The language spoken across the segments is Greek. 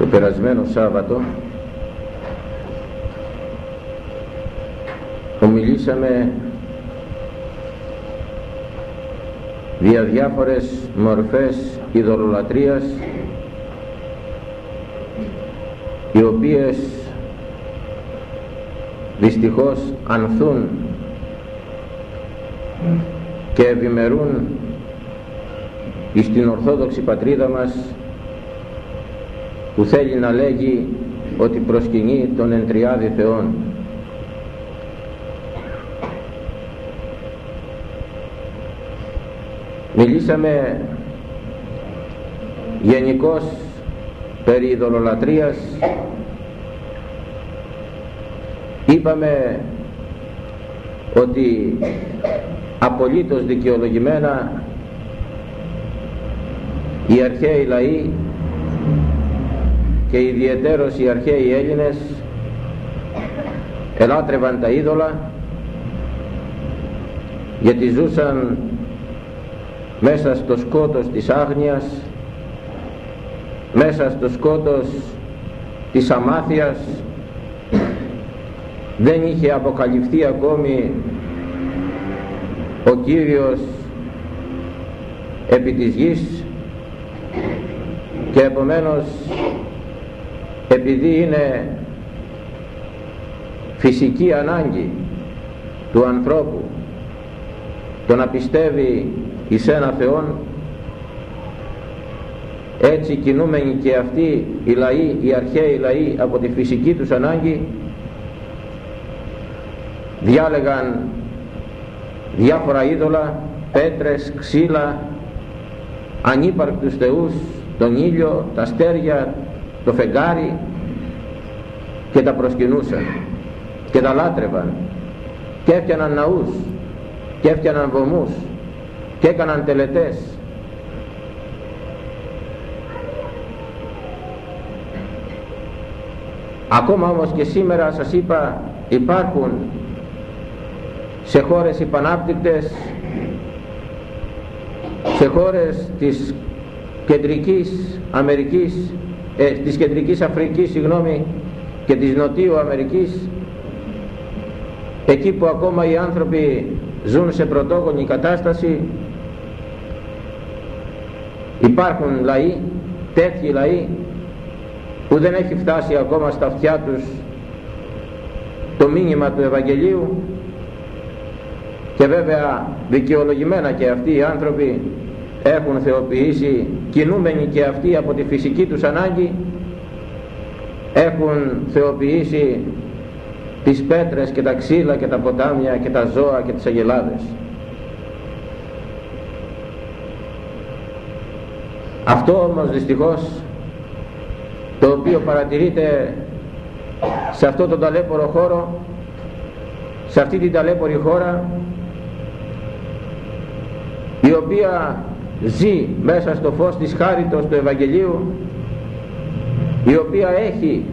το περασμένο Σάββατο ομιλήσαμε για διάφορες μορφές ειδωλολατρίας οι οποίες δυστυχώς ανθούν και ευημερούν στην Ορθόδοξη πατρίδα μας που θέλει να λέγει ότι προσκυνεί τον εντριάδη Θεόν. Μιλήσαμε γενικώς περί ειδωλολατρίας είπαμε ότι απολύτως δικαιολογημένα οι αρχαίοι λαοί και ιδιαιτέρως οι αρχαίοι Έλληνες ελάτρευαν τα είδωλα γιατί ζούσαν μέσα στο σκότος της άγνοιας μέσα στο σκότος της αμάθειας. Δεν είχε αποκαλυφθεί ακόμη ο Κύριος επί της γης και επομένως επειδή είναι φυσική ανάγκη του ανθρώπου το να πιστεύει εις ένα Θεόν έτσι κινούμενοι και αυτοί οι λαοί, οι αρχαίοι λαοί από τη φυσική τους ανάγκη διάλεγαν διάφορα είδωλα, πέτρες, ξύλα, ανύπαρκτους θεούς, τον ήλιο, τα αστέρια, το φεγγάρι και τα προσκυνούσαν και τα λάτρευαν και έφτιαναν ναούς και έφτιαναν βωμούς και έκαναν τελετές. Ακόμα όμως και σήμερα σας είπα υπάρχουν σε χώρες υπανάπτυκτες σε χώρες της κεντρικής Αμερικής ε, της κεντρικής Αφρικής συγγνώμη και της Νοτιού Αμερικής εκεί που ακόμα οι άνθρωποι ζουν σε πρωτόγονη κατάσταση υπάρχουν λαοί τέτοιοι λαοί που δεν έχει φτάσει ακόμα στα αυτιά τους το μήνυμα του Ευαγγελίου. Και βέβαια δικαιολογημένα και αυτοί οι άνθρωποι έχουν θεοποιήσει κινούμενοι και αυτοί από τη φυσική τους ανάγκη έχουν θεοποιήσει τις πέτρες και τα ξύλα και τα ποτάμια και τα ζώα και τις αγελάδες. Αυτό όμως δυστυχώς το οποίο παρατηρείται σε αυτό τον ταλέπορο χώρο σε αυτή την ταλέπορη χώρα η οποία ζει μέσα στο φως της χάριτος του Ευαγγελίου η οποία έχει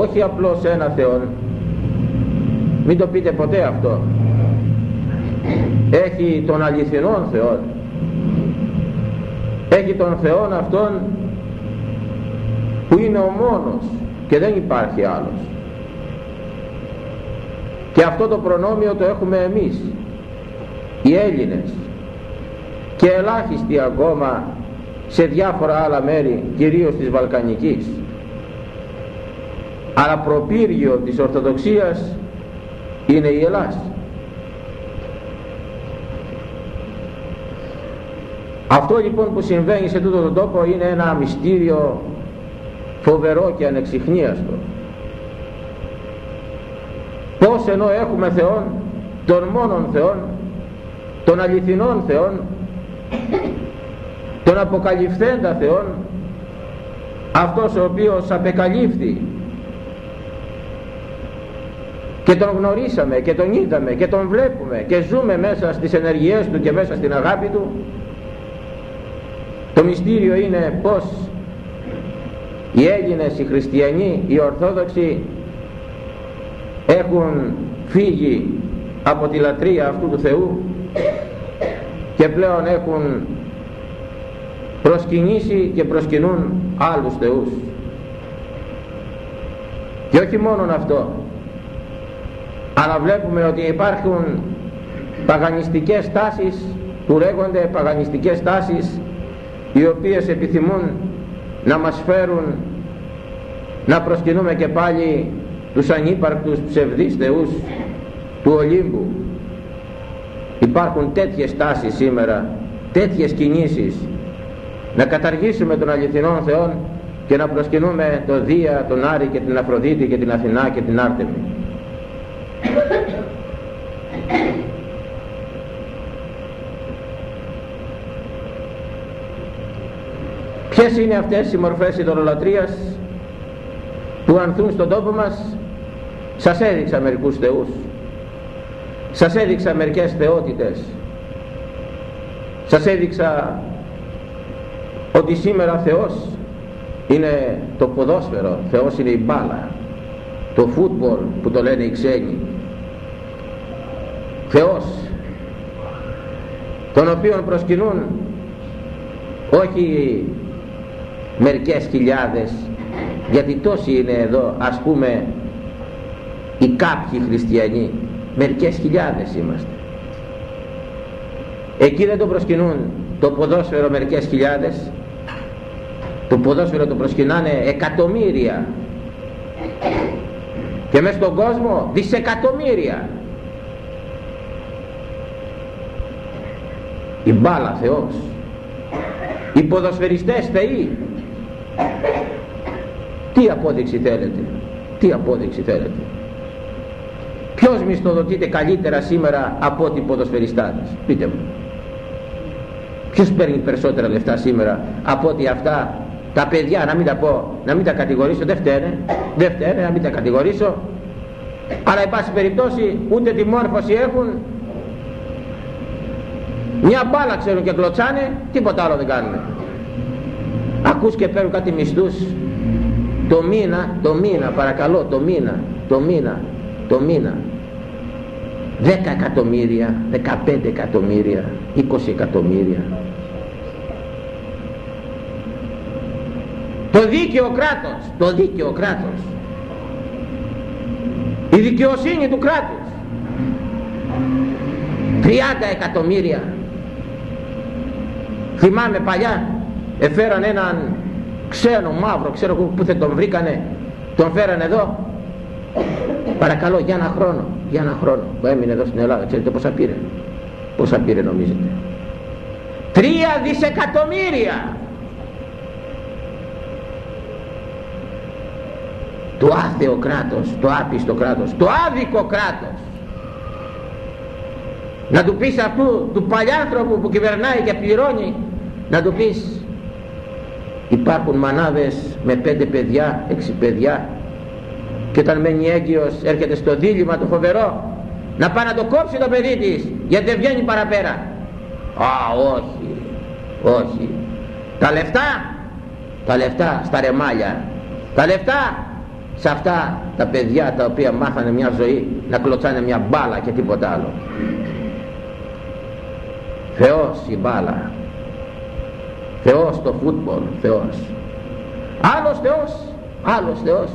όχι απλώς ένα Θεό μην το πείτε ποτέ αυτό. Έχει τον αληθινόν Θεό έχει τον Θεό αυτόν που είναι ο μόνος και δεν υπάρχει άλλος. Και αυτό το προνόμιο το έχουμε εμείς οι Έλληνες και ελάχιστοι ακόμα σε διάφορα άλλα μέρη κυρίως της Βαλκανικής. Αλλά προπύργιο της Ορθοδοξίας είναι η Ελλάς. Αυτό λοιπόν που συμβαίνει σε τούτο τον τόπο είναι ένα μυστήριο φοβερό και ανεξιχνίαστο. Πως ενώ έχουμε Θεόν τον μόνον Θεόν των αληθινών Θεών τον αποκαλυφθέντα Θεόν αυτός ο οποίος απεκαλύφθη. Και τον γνωρίσαμε και τον είδαμε και τον βλέπουμε και ζούμε μέσα στις ενεργειές του και μέσα στην αγάπη του. Το μυστήριο είναι πως οι Έλληνες, οι Χριστιανοί, οι Ορθόδοξοι έχουν φύγει από τη λατρεία αυτού του Θεού και πλέον έχουν προσκυνήσει και προσκυνούν άλλους θεούς. Και όχι μόνον αυτό αλλά βλέπουμε ότι υπάρχουν παγανιστικές τάσεις που λέγονται παγανιστικές τάσεις οι οποίες επιθυμούν να μας φέρουν να προσκυνούμε και πάλι τους ανύπαρκτους ψευδείς θεούς του Ολύμπου υπάρχουν τέτοιες τάσεις σήμερα τέτοιες κινήσεις. Να καταργήσουμε τον αληθινό Θεό και να προσκυνούμε το Δία, τον Άρη και την Αφροδίτη και την Αθηνά και την Άρτεμη. Ποιες είναι αυτές οι μορφές ειδωλολατρίας που ανθούν στον τόπο μας; Σας έδειξα μερικούς θεούς σας έδειξα μερικές θεότητες. Σας έδειξα ότι σήμερα Θεός είναι το ποδόσφαιρο Θεός είναι η μπάλα το φούτμπολ που το λένε οι ξένοι. Θεός τον οποίον προσκυνούν όχι μερικές χιλιάδες γιατί τόσοι είναι εδώ ας πούμε οι κάποιοι χριστιανοί μερικές χιλιάδες είμαστε. Εκεί δεν το προσκυνούν το ποδόσφαιρο μερικές χιλιάδες. Το ποδόσφαιρο το προσκυνάνε εκατομμύρια. Και μέσα στον κόσμο δισεκατομμύρια. Η μπάλα Θεός. Οι ποδοσφαιριστές θεοί. Τι απόδειξη θέλετε; Τι απόδειξη θέλετε; Ποιος μισθοδοτείται καλύτερα σήμερα από ότι οι ποδοσφαιριστάδες πείτε μου. Ποιος παίρνει περισσότερα λεφτά σήμερα από ότι αυτά τα παιδιά να μην τα πω να μην τα κατηγορήσω δεν φταίνε δεν φταίνε να μην τα κατηγορήσω. Αλλά εν πάση περιπτώσει ούτε τη μόρφωση έχουν. Μια μπάλα ξέρουν και κλωτσάνε τίποτα άλλο δεν κάνουν ακούς και παίρνουν κάτι μισθούς. Το μήνα, το μήνα παρακαλώ το μήνα, το μήνα, το μήνα 10 εκατομμύρια, 15 εκατομμύρια, 20 εκατομμύρια. Το δίκαιο κράτος, το δίκαιο κράτος. Η δικαιοσύνη του κράτους. 30 εκατομμύρια. Θυμάμαι παλιά εφέραν έναν ξένο μαύρο ξέρω που δεν τον βρήκανε τον φέρανε εδώ παρακαλώ για ένα χρόνο για ένα χρόνο. Που έμεινε εδώ στην Ελλάδα ξέρετε πόσα πήρε. Πόσα πήρε νομίζετε. Τρία δισεκατομμύρια! Το άθεο κράτος το άπιστο κράτος το άδικο κράτος. Να του πεις αυτού του παλιάνθρωπου που κυβερνάει και πληρώνει να του πεις υπάρχουν μανάδες με πέντε παιδιά, έξι παιδιά και όταν μένει έγκυος έρχεται στο δίλημα το φοβερό. Να πάει να το κόψει το παιδί της γιατί δεν βγαίνει παραπέρα. Α όχι όχι. Τα λεφτά τα λεφτά στα ρεμάλια. Τα λεφτά σε αυτά τα παιδιά τα οποία μάθανε μια ζωή να κλωτσάνε μια μπάλα και τίποτα άλλο. Θεός η μπάλα. Θεός το φούτμπολ Θεός. Άλλος Θεός άλλος Θεός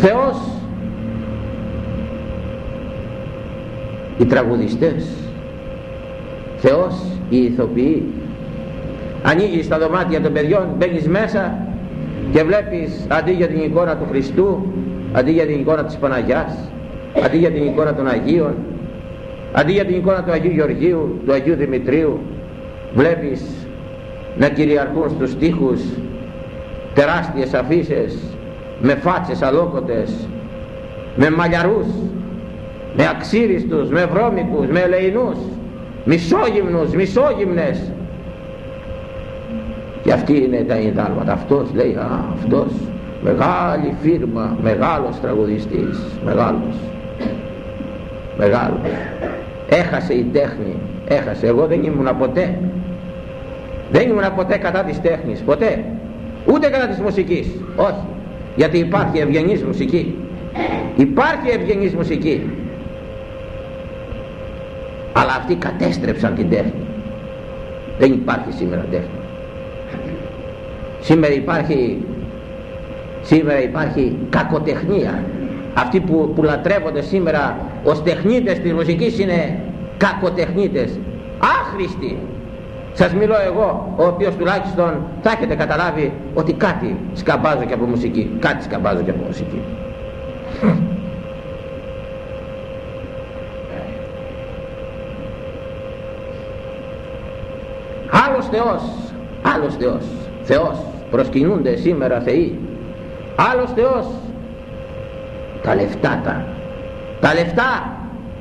Θεός. Οι τραγουδιστές. Θεός οι ηθοποιοί. Ανοίγεις τα δωμάτια των παιδιών μπαίνεις μέσα και βλέπεις αντί για την εικόνα του Χριστού αντί για την εικόνα της Παναγιάς αντί για την εικόνα των Αγίων αντί για την εικόνα του Αγίου Γεωργίου του Αγίου Δημητρίου βλέπεις να κυριαρχούν στους τοίχους τεράστιες αφήσεις με φάτσες αλόκοτες με μαλλιαρούς με αξίριστους, με βρώμικους, με ελεηνούς μισόγυμνους, μισόγυμνες. Και αυτοί είναι τα ιδάλματα. Αυτός λέει α, αυτός μεγάλη φίρμα μεγάλος τραγουδιστής μεγάλος μεγάλος. Έχασε η τέχνη έχασε. Εγώ δεν ήμουν ποτέ δεν ήμουν ποτέ κατά της τέχνης ποτέ. Ούτε κατά της μουσικής όχι γιατί υπάρχει ευγενής μουσική. Υπάρχει ευγενής μουσική. Αλλά αυτοί κατέστρεψαν την τέχνη. Δεν υπάρχει σήμερα τέχνη. Σήμερα υπάρχει σήμερα υπάρχει κακοτεχνία. Αυτοί που, που λατρεύονται σήμερα ως τεχνίτες της μουσικής είναι κακοτεχνίτες. Άχρηστοι σας μιλώ εγώ ο οποίος τουλάχιστον θα έχετε καταλάβει ότι κάτι σκαμπάζω και από μουσική. Κάτι σκαμπάζω και από μουσική. Άλλος Θεός άλλος Θεός Θεός προσκυνούνται σήμερα Θεοί. Άλλος Θεός τα λεφτά τα. Τα λεφτά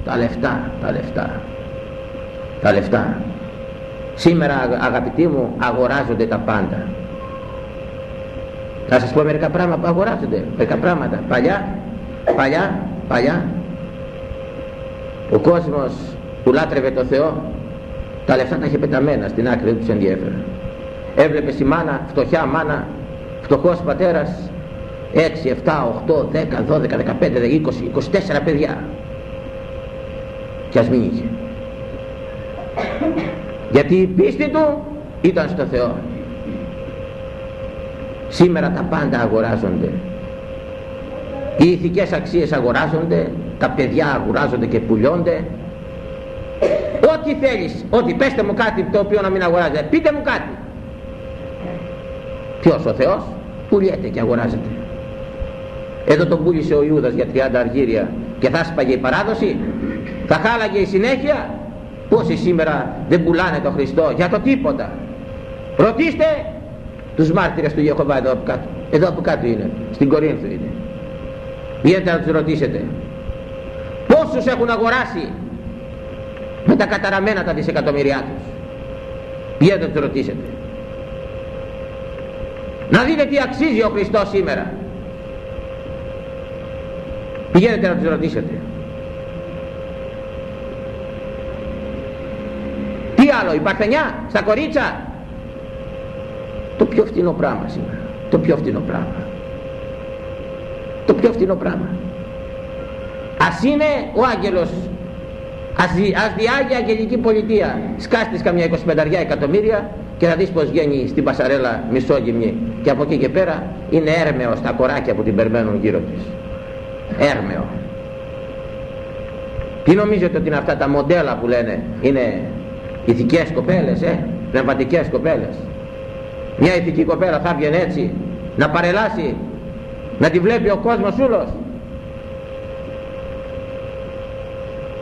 τα λεφτά τα λεφτά. Τα λεφτά σήμερα αγαπητοί μου αγοράζονται τα πάντα. Θα σας πω μερικά πράγματα που αγοράζονται μερικά πράγματα. Παλιά παλιά παλιά ο κόσμος που λάτρευε το Θεό τα λεφτά τα είχε πεταμένα στην άκρη δεν τους ενδιέφερε. Έβλεπε η μάνα φτωχιά μάνα φτωχός πατέρας 6, 7, 8, 10, 12, 15, 20, 24 παιδιά. Και ας μην είχε γιατί η πίστη του ήταν στο Θεό. Σήμερα τα πάντα αγοράζονται. Οι ηθικές αξίες αγοράζονται τα παιδιά αγοράζονται και πουλιώνται. Ό,τι θέλεις ό,τι πέστε μου κάτι το οποίο να μην αγοράζεται πείτε μου κάτι. Ποιος ο Θεός; Πουλιέται και αγοράζεται. Εδώ τον πούλησε ο Ιούδας για 30 αργύρια και θα σπαγε η παράδοση θα χάλαγε η συνέχεια πόσοι σήμερα δεν πουλάνε τον Χριστό για το τίποτα. Ρωτήστε τους μάρτυρες του Ιεχωβά εδώ από κάτω. Εδώ από κάτω είναι στην Κορίνθο είναι. Πηγαίνετε να τους ρωτήσετε. Πόσους έχουν αγοράσει με τα καταραμένα τα δισεκατομμυριά τους; Πηγαίνετε να τους ρωτήσετε. Να δείτε τι αξίζει ο Χριστός σήμερα. Πηγαίνετε να τους ρωτήσετε τι άλλο η παρθενιά στα κορίτσα το πιο φτηνό πράγμα σήμερα το πιο φτηνό πράγμα. Το πιο φτηνό πράγμα. Ας είναι ο άγγελος ας, ας διάγει αγγελική πολιτεία. Σκάστης καμιά 25 εκατομμύρια και θα δεις πως βγαίνει στην πασαρέλα μισόγυμνη. Και από εκεί και πέρα είναι έρμεο στα κοράκια που την περμένουν γύρω της. Έρμεο. Τι νομίζετε ότι είναι αυτά τα μοντέλα που λένε είναι ηθικές κοπέλες ε, πνευματικές κοπέλες. Μια ηθική κοπέλα θα βγαίνει έτσι να παρελάσει να τη βλέπει ο κόσμος ούλος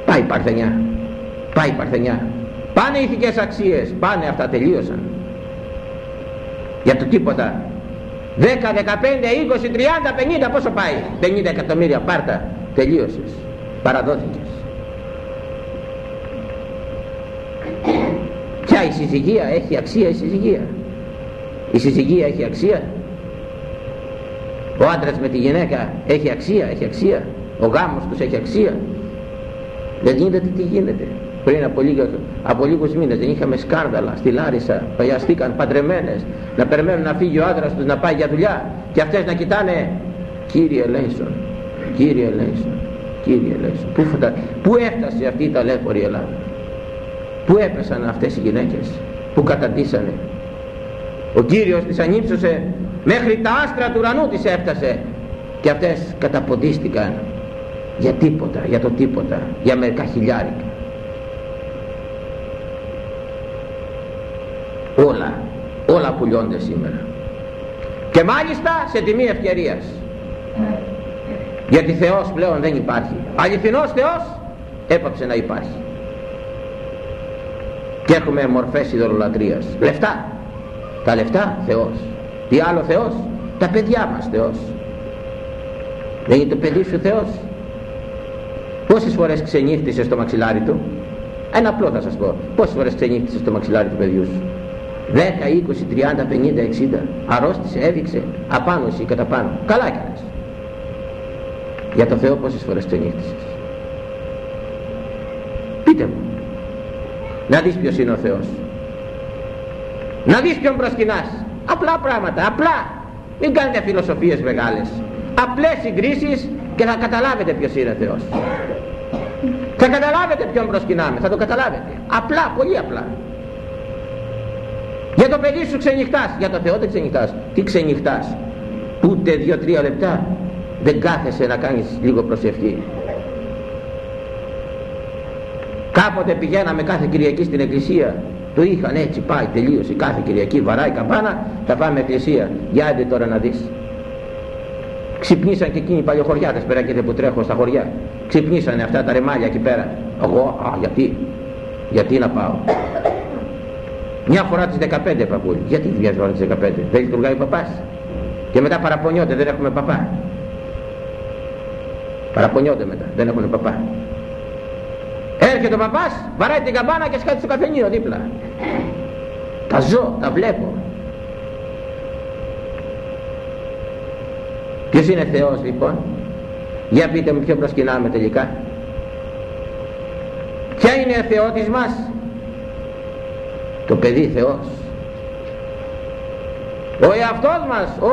πάει η παρθενιά πάει η παρθενιά. Πάνε οι ηθικές αξίες πάνε αυτά τελείωσαν. Για το τίποτα. 10, 15, 20, 30, 50 πόσο πάει; 50 εκατομμύρια πάρτα. Τελείωσες. Παραδόθηκες ποια η συζυγία έχει αξία η συζυγία; Η συζυγία έχει αξία; Ο άντρας με τη γυναίκα έχει αξία έχει αξία; Ο γάμος τους έχει αξία; Δεν γίνεται τι γίνεται. Πριν από, λίγα, από λίγους μήνες δεν είχαμε σκάνδαλα στη Λάρισα. Παγιαστήκαν παντρεμένες. Να περιμένουν να φύγει ο άντρας τους να πάει για δουλειά. Και αυτές να κοιτάνε. Κύριε Λέισον Κύριε Λέισον Κύριε Λέισον. Πού, φτα... πού έφτασε αυτή η ταλέπορη Ελλάδα; Πού έπεσαν αυτές οι γυναίκες που καταντήσανε; Ο Κύριος τις ανύψωσε μέχρι τα άστρα του ουρανού τις έφτασε και αυτές καταποντίστηκαν για τίποτα, για το τίποτα, για μερικά χιλιάρικα. Όλα, όλα πουλιώνται σήμερα. Και μάλιστα σε τιμή ευκαιρίας. Γιατί Θεός πλέον δεν υπάρχει. Αληθινός Θεός έπαψε να υπάρχει. Και έχουμε μορφές ειδωλολατρίας. Λεφτά. Τα λεφτά Θεός. Τι άλλο Θεός; Τα παιδιά μας Θεός. Δεν είναι το παιδί σου Θεός. Πόσες φορές ξενύχτησε στο μαξιλάρι του; Ένα απλό θα σας πω. Πόσες φορές ξενύχτησε στο μαξιλάρι του παιδιού σου; 10, 20, 30, 50, 60. Αρρώστησε, έδειξε. Απάνω εσύ κατά πάνω. Καλά έκανες. Για το Θεό πόσες φορές ξενύχτησες; Πείτε μου. Να δεις ποιος είναι ο Θεός. Να δεις ποιον προσκυνάς. Απλά πράγματα. Απλά. Μην κάνετε φιλοσοφίες μεγάλες. Απλές συγκρίσεις και θα καταλάβετε ποιος είναι Θεός θα καταλάβετε ποιον προσκυνάμε θα το καταλάβετε απλά πολύ απλά Για το παιδί σου ξενυχτάς. Για το Θεό δεν ξενυχτάς. Τι ξενυχτάς. Ούτε δύο-τρία λεπτά δεν κάθεσαι να κάνεις λίγο προσευχή. Κάποτε πηγαίναμε κάθε Κυριακή στην εκκλησία. Το είχαν έτσι πάει τελείωσε κάθε Κυριακή βαράει καμπάνα θα πάμε εκκλησία. Για άντε τώρα να δεις. Ξυπνήσαν και εκείνοι οι παλιοχωριάτες πέρα και που τρέχω στα χωριά. Ξυπνήσανε αυτά τα ρεμάλια εκεί πέρα. Εγώ, α, γιατί, γιατί να πάω; Μια φορά τις 15 παππούλη. Γιατί μια φορά τις 15. Δεν λειτουργάει ο παπάς. Και μετά παραπονιόνται, δεν έχουμε παπά. Παραπονιόνται μετά, δεν έχουν παπά. Έρχεται ο παπάς, βαράει την καμπάνα και σκάτει στο καφενείο δίπλα. Τα ζω, τα βλέπω. Ποιος είναι Θεός λοιπόν; Για πείτε μου ποιο προσκυνάμε τελικά. Ποια είναι η θεότης μας; Το παιδί Θεός. Ο εαυτός μας. Ω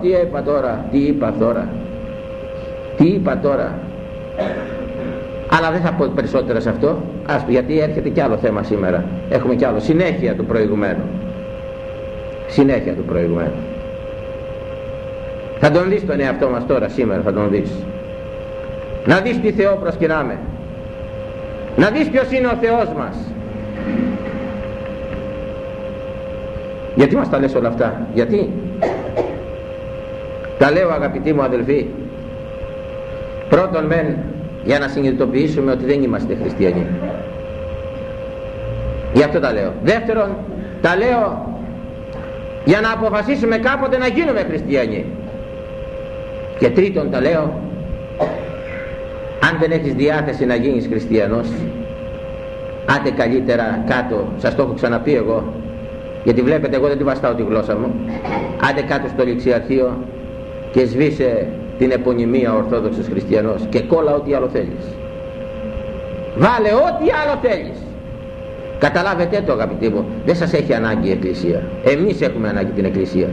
τι είπα τώρα. Τι είπα τώρα. Τι είπα τώρα. Αλλά δεν θα πω περισσότερα σε αυτό. Άστο γιατί έρχεται κι άλλο θέμα σήμερα. Έχουμε κι άλλο. Συνέχεια του προηγουμένου. Συνέχεια του προηγουμένου. Θα τον δεις τον εαυτό μας τώρα σήμερα θα τον δεις. Να δεις τι Θεό προσκυνάμε. Να δεις ποιος είναι ο Θεός μας. Γιατί μας τα λες όλα αυτά; Γιατί; Τα λέω αγαπητοί μου αδελφοί. Πρώτον μεν για να συνειδητοποιήσουμε ότι δεν είμαστε χριστιανοί. Γι' αυτό τα λέω. Δεύτερον, τα λέω για να αποφασίσουμε κάποτε να γίνουμε χριστιανοί. Και τρίτον τα λέω, αν δεν έχεις διάθεση να γίνεις χριστιανός, άντε καλύτερα κάτω, σας το έχω ξαναπεί εγώ, γιατί βλέπετε εγώ δεν τη βαστάω τη γλώσσα μου, άντε κάτω στο ληξιαρχείο και σβήσε την επωνυμία Ορθόδοξος Χριστιανός και κόλλα ό,τι άλλο θέλεις. Βάλε ό,τι άλλο θέλεις. Καταλάβετε το αγαπητοί μου, δεν σας έχει ανάγκη η Εκκλησία. Εμείς έχουμε ανάγκη την Εκκλησία.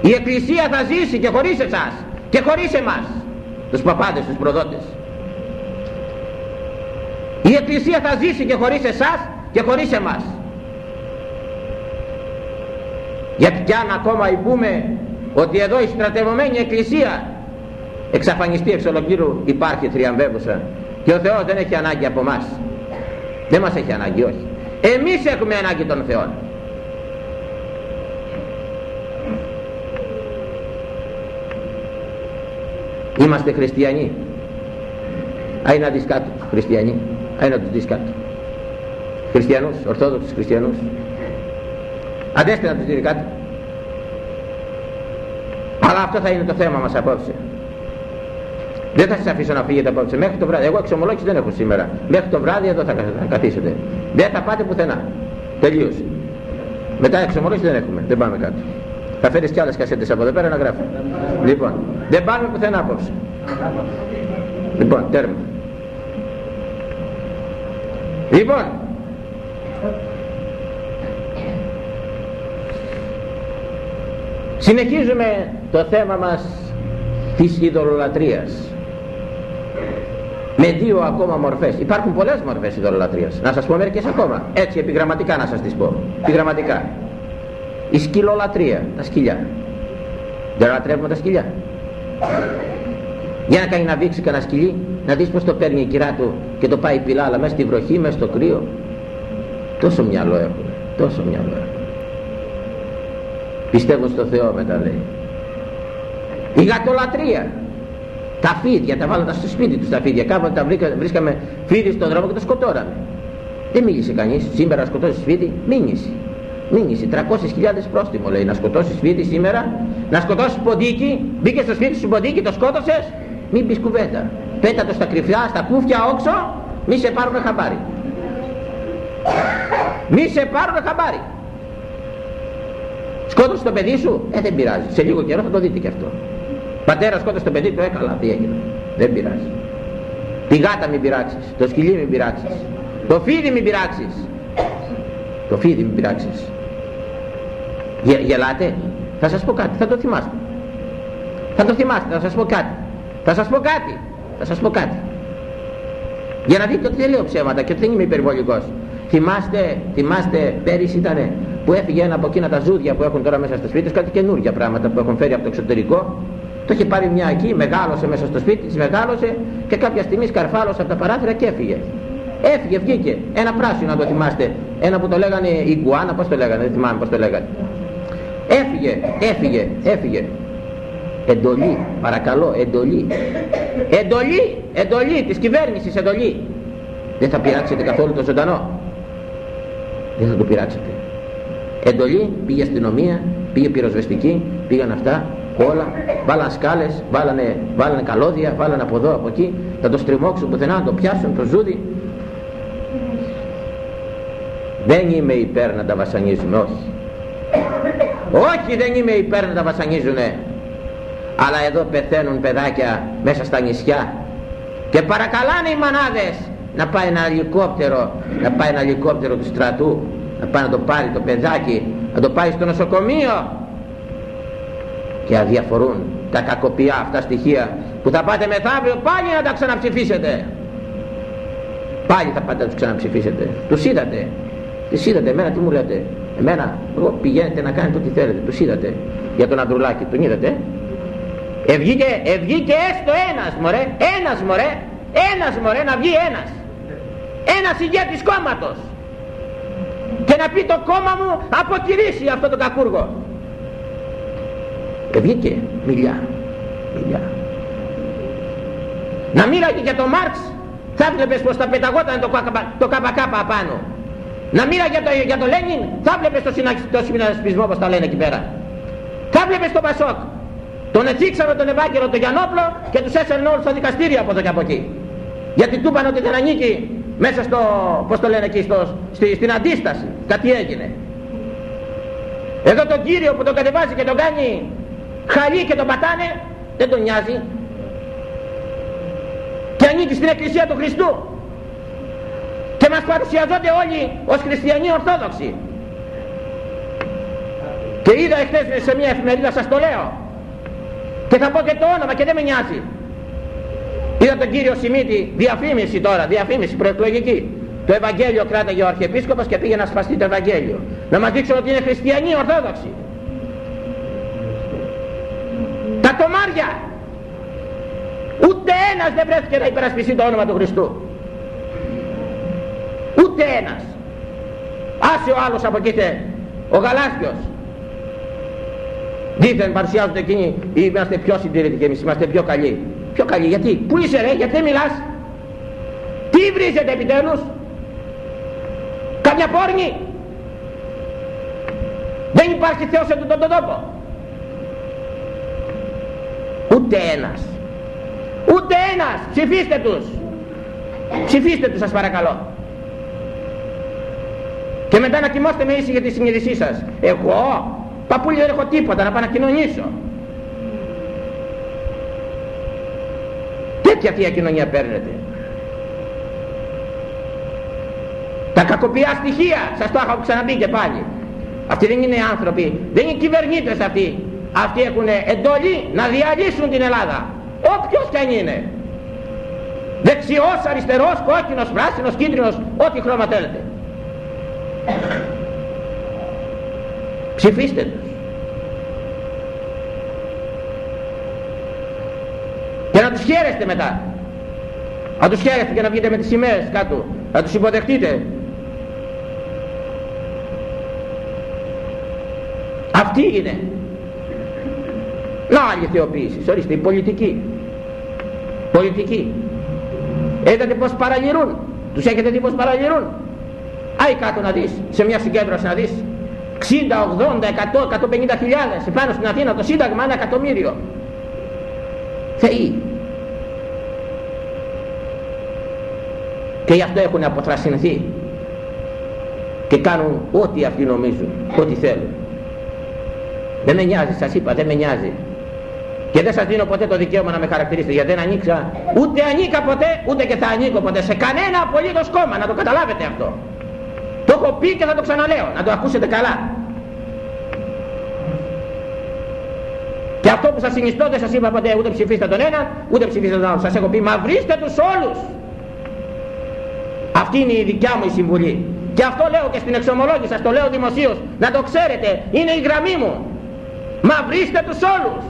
Η Εκκλησία θα ζήσει και χωρίς εσάς και χωρίς εμάς, τους παπάδες, τους προδότες. Η Εκκλησία θα ζήσει και χωρίς εσάς και χωρίς εμάς. Γιατί κι αν ακόμα υπούμε ότι εδώ η στρατευωμένη Εκκλησία εξαφανιστεί εξ ολοκλήρου υπάρχει θριαμβεύουσα. Και ο Θεός δεν έχει ανάγκη από εμάς δεν μας έχει ανάγκη όχι. Εμείς έχουμε ανάγκη των Θεών. Είμαστε χριστιανοί. Άι να δεις κάτω χριστιανοί. Άι να τους δεις κάτω χριστιανούς, ορθόδοξους χριστιανούς. Αντέστε να τους δει κάτω αλλά αυτό θα είναι το θέμα μας απόψε δεν θα σας αφήσω να φύγετε απόψε μέχρι το βράδυ. Εγώ εξομολόγηση δεν έχω σήμερα. Μέχρι το βράδυ εδώ θα, καθίσετε. Δεν θα πάτε πουθενά. Τελείωσε. Μετά εξομολόγηση δεν έχουμε. Δεν πάμε κάτω. Θα φέρεις κι άλλες κασέτες από εδώ πέρα να γράφει. Λοιπόν, δεν πάμε πουθενά απόψε. Λοιπόν, τέρμα. Λοιπόν, συνεχίζουμε το θέμα μας της ειδωλολατρίας με δύο ακόμα μορφές. Υπάρχουν πολλές μορφές ειδωλολατρίας. Να σας πω μερικές ακόμα. Έτσι επιγραμματικά να σας τις πω. Επιγραμματικά. Η σκυλολατρία τα σκυλιά. Δεν λατρεύουμε τα σκυλιά. Για να κάνει να δείξει κανένα σκυλί να δεις πως το παίρνει η κυρά του και το πάει πιλάλα μέσα στη βροχή, μέσα στο κρύο. Τόσο μυαλό έχουν τόσο μυαλό έχουν πιστεύω στο Θεό μετά λέει. Η γατολατρία τα φίδια τα βάλαμε στο σπίτι τους τα φίδια. Κάποτε τα βρήκα, βρίσκαμε φίδι στον δρόμο και τα σκοτώραμε δεν μίλησε κανείς. Σήμερα να σκοτώσεις φίδι μήνυση. Μήνυση. 300.000 πρόστιμο λέει. Να σκοτώσεις φίδι σήμερα να σκοτώσεις ποντίκι. Μπήκες στο σπίτι σου ποντίκι το σκότωσες. Μην πεις κουβέντα. Πέτα το στα κρυφιά στα κούφια όξο. Μη σε πάρουν χαμπάρι. Μη σε πάρουν χαμπάρι. Σκότωσε το παιδί σου. Ε δεν πειράζει. Σε λίγο καιρό θα το δείτε και αυτό Πατέρα σκότωσε το παιδί του, έκαλα, τι έγινε. Δεν πειράζει. Τη γάτα μην πειράξεις, το σκυλί μην πειράξεις, το φίδι μην πειράξεις. Το φίδι μην πειράξεις. Γε, γελάτε, θα σας πω κάτι, θα το θυμάστε. Θα το θυμάστε, θα σας πω κάτι. Θα σας πω κάτι, θα σας πω κάτι. Για να δείτε ότι δεν λέω ψέματα και ότι δεν είμαι υπερβολικός. Θυμάστε, θυμάστε, πέρυσι ήτανε που έφυγε ένα από εκείνα τα ζούδια που έχουν τώρα μέσα στο σπίτι κάτι καινούργια πράγματα που έχουν φέρει από το εξωτερικό το είχε πάρει μια εκεί, μεγάλωσε μέσα στο σπίτι της, μεγάλωσε και κάποια στιγμή σκαρφάλωσε από τα παράθυρα και έφυγε. Έφυγε, βγήκε. Ένα πράσινο, να το θυμάστε. Ένα που το λέγανε η Γκουάνα, πώς το λέγανε, δεν θυμάμαι πώς το λέγανε. Έφυγε, έφυγε, έφυγε. Εντολή, παρακαλώ, εντολή. Εντολή, εντολή της κυβέρνησης, εντολή. Δεν θα πειράξετε καθόλου το ζωντανό. Δεν θα το πειράξετε. Εντολή, πήγε αστυνομία, πήγε πυροσβεστική, πήγαν αυτά, όλα, βάλαν σκάλες, βάλανε, βάλανε καλώδια, βάλανε από εδώ, από εκεί, θα το στριμώξουν πουθενά, το πιάσουν, το ζούδι. Δεν είμαι υπέρ να τα βασανίζουμε, όχι. Όχι δεν είμαι υπέρ να τα βασανίζουνε. Αλλά εδώ πεθαίνουν παιδάκια μέσα στα νησιά και παρακαλάνε οι μανάδες να πάει ένα ελικόπτερο, να πάει ένα ελικόπτερο του στρατού, να πάει να το πάρει το παιδάκι, να το πάει στο νοσοκομείο και αδιαφορούν τα κακοπιά αυτά στοιχεία που θα πάτε μεθαύριο πάλι να τα ξαναψηφίσετε. Πάλι θα πάτε να τους ξαναψηφίσετε. Τους είδατε. Τους είδατε. Εμένα τι μου λέτε. Εμένα εγώ πηγαίνετε να κάνετε ό,τι θέλετε. Τους είδατε. Για τον Ανδρουλάκη τον είδατε. Ευγήκε, ευγήκε έστω ένας μωρέ. Ένας μωρέ. Ένας μωρέ να βγει ένας. Ένας ηγέτης κόμματος. Και να πει το κόμμα μου αποκηρύσει αυτό το κακούργο και βγήκε. Μιλιά. Μιλιά. Να μίλαγε για τον Μάρξ. Θα βλέπεις πως θα πεταγόταν το, το ΚΚ απάνω. Να μίλαγε για το, για το Λένιν. Θα βλέπεις το, το συνασπισμό πως τα λένε εκεί πέρα. Θα βλέπεις το Πασόκ. Τον ετσίξαμε τον Ευάγγελο τον Γιαννόπλο και τους έσαιρνε όλους στο δικαστήριο από εδώ και από εκεί. Γιατί του είπαν ότι δεν ανήκει μέσα στο, πως το λένε εκεί, στο, στη, στην αντίσταση. Κάτι έγινε. Εδώ τον Κύριο που τον κατεβάζει και τον κάνει χαλί και τον πατάνε, δεν τον νοιάζει. Και ανήκει στην Εκκλησία του Χριστού. Και μας παρουσιαζόνται όλοι ως χριστιανοί Ορθόδοξοι. Και είδα εχθές σε μια εφημερίδα, σας το λέω. Και θα πω και το όνομα και δεν με νοιάζει. Είδα τον κύριο Σιμίτη, διαφήμιση τώρα, διαφήμιση προεκλογική. Το Ευαγγέλιο κράταγε ο Αρχιεπίσκοπος και πήγε να σπαστεί το Ευαγγέλιο. Να μας δείξουν ότι είναι χριστιανοί Ορθόδοξοι. Τα τομάρια. Ούτε ένας δεν βρέθηκε να υπερασπιστεί το όνομα του Χριστού. Ούτε ένας. Άσε ο άλλος από εκεί ο Γαλάζιος. Δίθεν παρουσιάζονται εκείνοι, είμαστε πιο συντηρητικοί εμείς, είμαστε πιο καλοί. Πιο καλή. Γιατί; Πού είσαι ρε. Γιατί δεν μιλάς; Τι βρίζετε επιτέλους; Καμιά πόρνη; Δεν υπάρχει Θεός σε τον τόπο. Ούτε ένας. Ούτε ένας. Ψηφίστε τους. Ψηφίστε τους σας παρακαλώ. Και μετά να κοιμώστε με ίση για τη συνείδησή σας. Εγώ. Παππούλη δεν έχω τίποτα να πάω να κοινωνήσω. τέτοια θεία κοινωνία παίρνετε τα κακοπιά στοιχεία σας το έχω ξαναπεί και πάλι αυτοί δεν είναι άνθρωποι δεν είναι κυβερνήτες αυτοί αυτοί έχουν εντολή να διαλύσουν την Ελλάδα. Όποιος και αν είναι. Δεξιός, αριστερός, κόκκινος, πράσινος, κίτρινος ό,τι χρώμα θέλετε. Ψηφίστε τους. Και να τους χαίρεστε μετά. Να τους χαίρεστε και να βγείτε με τις σημαίες κάτω. Να τους υποδεχτείτε. Αυτή είναι να άλλη θεοποίηση ορίστε η πολιτική πολιτική είδατε πως παραλυρούν. Τους έχετε δει πως παραλυρούν. Άι κάτω να δεις σε μια συγκέντρωση να δεις. 60, 80, 100, 150 χιλιάδες. Πάνω στην Αθήνα το Σύνταγμα ένα εκατομμύριο. Θεοί. Και γι' αυτό έχουν αποθρασινθεί και κάνουν ό,τι αυτοί νομίζουν ό,τι θέλουν. Δεν με νοιάζει σας είπα δεν με νοιάζει και δεν σας δίνω ποτέ το δικαίωμα να με χαρακτηρίσετε γιατί δεν ανοίξα ούτε ανήκα ποτέ ούτε και θα ανήκω ποτέ σε κανένα απολύτως κόμμα. Να το καταλάβετε αυτό. Το έχω πει και θα το ξαναλέω. Να το ακούσετε καλά. Και αυτό που σας συνιστώ δεν σας είπα ποτέ ούτε ψηφίστε τον ένα ούτε ψηφίστε τον άλλο. Σας έχω πει μα βρίστε τους όλους. Αυτή είναι η δικιά μου η συμβουλή. Και αυτό λέω και στην εξομολόγηση σας το λέω δημοσίως. Να το ξέρετε είναι η γραμμή μου. Μα βρίστε τους όλους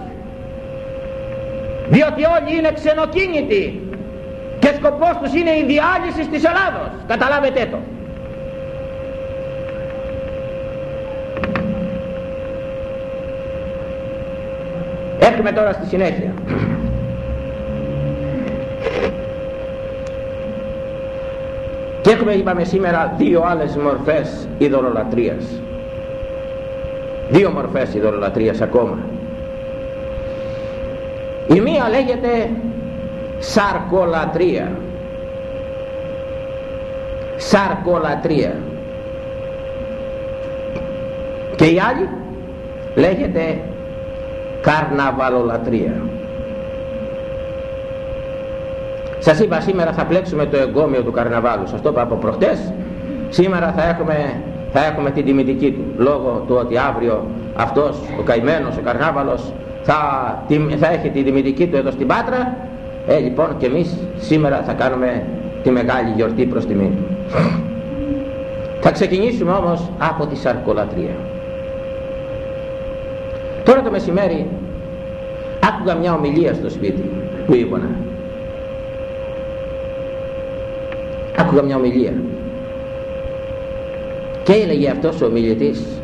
διότι όλοι είναι ξενοκίνητοι και σκοπός τους είναι η διάλυση της Ελλάδος καταλάβετε το Έρχομαι τώρα στη συνέχεια. Και έχουμε είπαμε σήμερα δύο άλλες μορφές ειδωλολατρίας. Δύο μορφές ειδωλολατρίας ακόμα. Η μία λέγεται σαρκολατρία. Σαρκολατρία. Και η άλλη λέγεται καρναβαλολατρία. Σας είπα σήμερα θα πλέξουμε το εγκόμιο του καρναβάλου. Σας το είπα από προχτές. Σήμερα θα έχουμε, θα έχουμε την τιμητική του. Λόγω του ότι αύριο αυτός ο καημένος, ο καρνάβαλος θα, θα έχει την τιμητική του εδώ στην Πάτρα. Ε, λοιπόν και εμείς σήμερα θα κάνουμε τη μεγάλη γιορτή προς τιμή του. Θα ξεκινήσουμε όμως από τη σαρκολατρία. Τώρα το μεσημέρι άκουγα μια ομιλία στο σπίτι του Ήβονα. Άκουγα μια ομιλία. Και έλεγε αυτός ο ομιλητής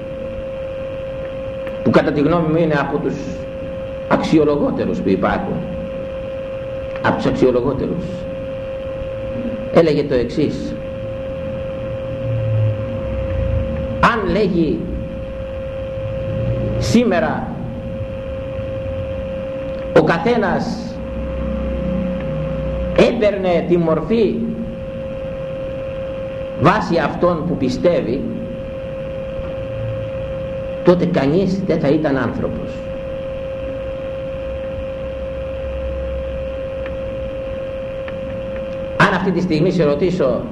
που κατά τη γνώμη μου είναι από τους αξιολογότερους που υπάρχουν. Από τους αξιολογότερους. Έλεγε το εξής. Αν λέγει σήμερα ο καθένας έπαιρνε τη μορφή βάσει αυτών που πιστεύει τότε κανείς δεν θα ήταν άνθρωπος αν αυτή τη στιγμή σε ρωτήσω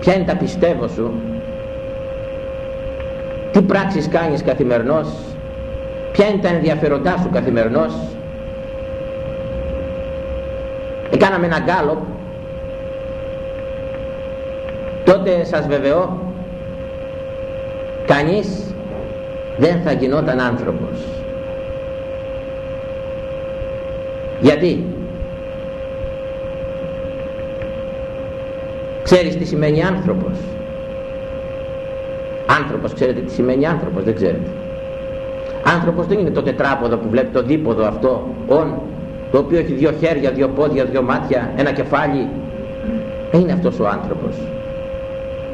ποια είναι τα πιστεύω σου; Τι πράξεις κάνεις καθημερινώς; Ποια είναι τα ενδιαφέροντά σου καθημερινώς; Εκάναμε ένα γκάλωπ. Τότε σας βεβαιώ κανείς δεν θα γινόταν άνθρωπος. Γιατί; Ξέρεις τι σημαίνει άνθρωπος. Άνθρωπος ξέρετε τι σημαίνει άνθρωπος δεν ξέρετε. Άνθρωπος δεν είναι το τετράποδο που βλέπει το δίποδο αυτό ον το οποίο έχει δύο χέρια, δύο πόδια, δύο μάτια, ένα κεφάλι. Δεν είναι αυτός ο άνθρωπος.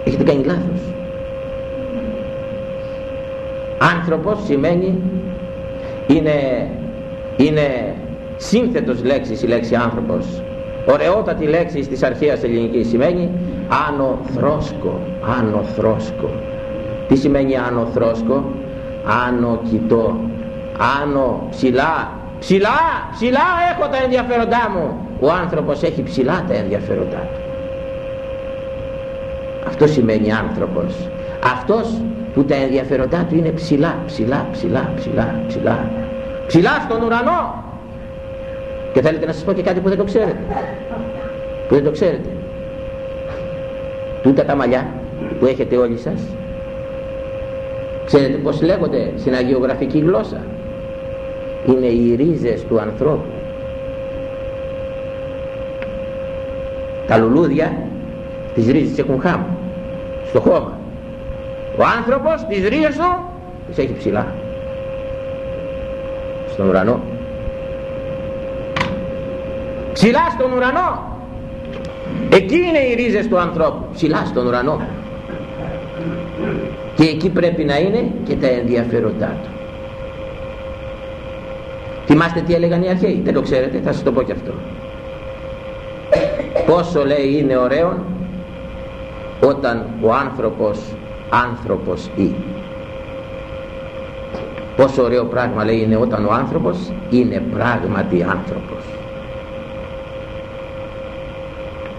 Έχετε κάνει λάθος. Άνθρωπος σημαίνει είναι, είναι σύνθετος λέξης η λέξη άνθρωπος ωραιότατη λέξη της αρχαίας ελληνικής σημαίνει ανοθρόσκο ανοθρόσκο τι σημαίνει ανοθρόσκο άνω κοιτώ άνω ψηλά Ψηλά, ψηλά έχω τα ενδιαφέροντά μου. Ο άνθρωπος έχει ψηλά τα ενδιαφέροντά του. Αυτό σημαίνει άνθρωπος. Αυτός που τα ενδιαφέροντά του είναι ψηλά, ψηλά, ψηλά, ψηλά, ψηλά. Ψηλά στον ουρανό. Και θέλετε να σας πω και κάτι που δεν το ξέρετε. Που δεν το ξέρετε. Τούτα τα μαλλιά που έχετε όλοι σας. Ξέρετε πως λέγονται στην αγιογραφική γλώσσα είναι οι ρίζες του ανθρώπου τα λουλούδια τις ρίζες έχουν χάμ στο χώμα ο άνθρωπος τις ρίζες του τις έχει ψηλά στον ουρανό ψηλά στον ουρανό εκεί είναι οι ρίζες του ανθρώπου ψηλά στον ουρανό και εκεί πρέπει να είναι και τα ενδιαφέροντά του Θυμάστε τι έλεγαν οι αρχαίοι, δεν το ξέρετε, θα σας το πω και αυτό. Πόσο λέει είναι ωραίο όταν ο άνθρωπος άνθρωπος ή. Πόσο ωραίο πράγμα λέει είναι όταν ο άνθρωπος είναι πράγματι άνθρωπος.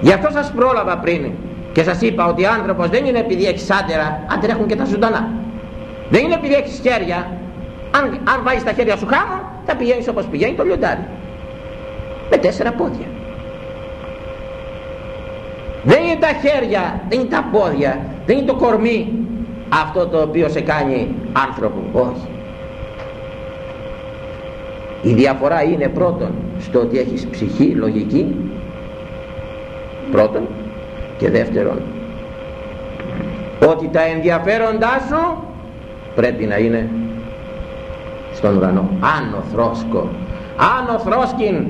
Γι' αυτό σας πρόλαβα πριν και σας είπα ότι άνθρωπος δεν είναι επειδή έχεις άντερα, άντερα έχουν και τα ζωντανά. Δεν είναι επειδή έχεις χέρια, αν, αν βάλεις τα χέρια σου χάμω, θα πηγαίνεις όπως πηγαίνει το λιοντάρι. Με τέσσερα πόδια. Δεν είναι τα χέρια δεν είναι τα πόδια δεν είναι το κορμί. Αυτό το οποίο σε κάνει άνθρωπο όχι. Η διαφορά είναι πρώτον στο ότι έχεις ψυχή λογική πρώτον και δεύτερον. Ότι τα ενδιαφέροντά σου πρέπει να είναι στον ουρανό. Άνω θρόσκο άνω θρόσκιν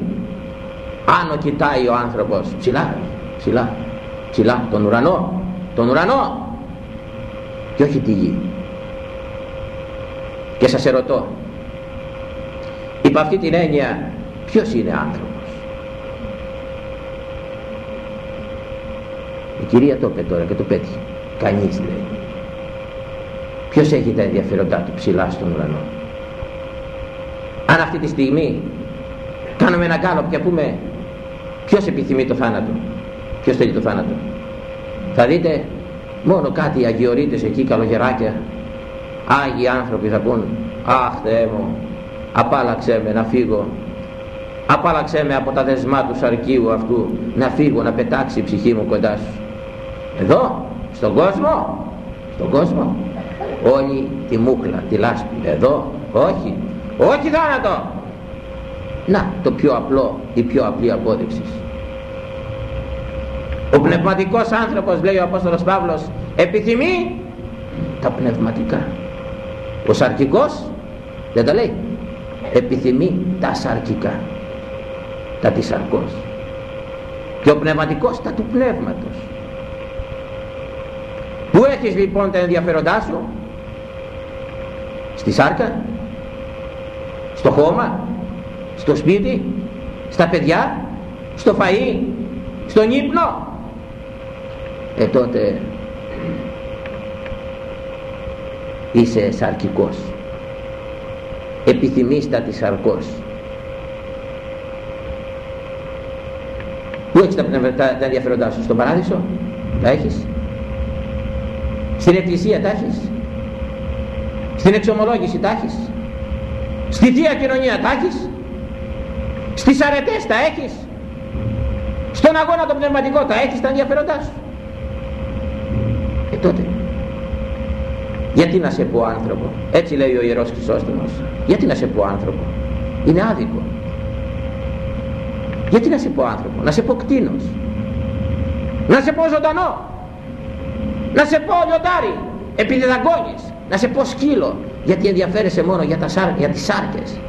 άνω κοιτάει ο άνθρωπος ψηλά ψηλά ψηλά τον ουρανό τον ουρανό και όχι τη γη. Και σας ερωτώ υπ' αυτή την έννοια ποιος είναι άνθρωπος; Η κυρία το είπε τώρα και το πέτυχε. Κανείς λέει. Ποιος έχει τα ενδιαφέροντά του ψηλά στον ουρανό; Αν αυτή τη στιγμή κάνουμε ένα γκάλωπ και πούμε ποιος επιθυμεί το θάνατο; Ποιος θέλει το θάνατο; Θα δείτε μόνο κάτι αγιορείτες εκεί καλογεράκια. Άγιοι άνθρωποι θα πούν αχ Θεέ μου απάλαξέ με να φύγω. Απάλαξέ με από τα δεσμά του σαρκίου αυτού να φύγω να πετάξει η ψυχή μου κοντά σου εδώ στον κόσμο. Στον κόσμο. Όλη τη μούχλα τη λάσπη. Εδώ όχι. Όχι θάνατο. Να το πιο απλό η πιο απλή απόδειξη. Ο πνευματικός άνθρωπος λέει ο Απόστολος Παύλος επιθυμεί τα πνευματικά. Ο σαρκικός δεν τα λέει επιθυμεί τα σαρκικά. Τα της σαρκός. Και ο πνευματικός τα του πνεύματος Πού έχεις λοιπόν τα ενδιαφέροντά σου; Στη σάρκα; Στο χώμα; Στο σπίτι; Στα παιδιά; Στο φαΐ; Στον ύπνο; Ε τότε είσαι σαρκικός. Επιθυμείς τα της σαρκός. Πού έχεις τα, τα, τα ενδιαφέροντά σου, στον παράδεισο, τα έχεις, στην εκκλησία τα έχεις, στην εξομολόγηση τα έχεις, στη Θεία Κοινωνία τα έχεις, στις αρετές τα έχεις, στον αγώνα το πνευματικό τα έχεις τα ενδιαφέροντά σου. Ε τότε, γιατί να σε πω άνθρωπο, έτσι λέει ο Ιερός Χρυσόστομος, γιατί να σε πω άνθρωπο, είναι άδικο. Γιατί να σε πω άνθρωπο, να σε πω κτίνος, να σε πω ζωντανό, να σε πω λιοντάρι, επειδή δαγκώνεις, να σε πω σκύλο, γιατί ενδιαφέρεσαι μόνο για, τα σάρ, για τις σάρκες.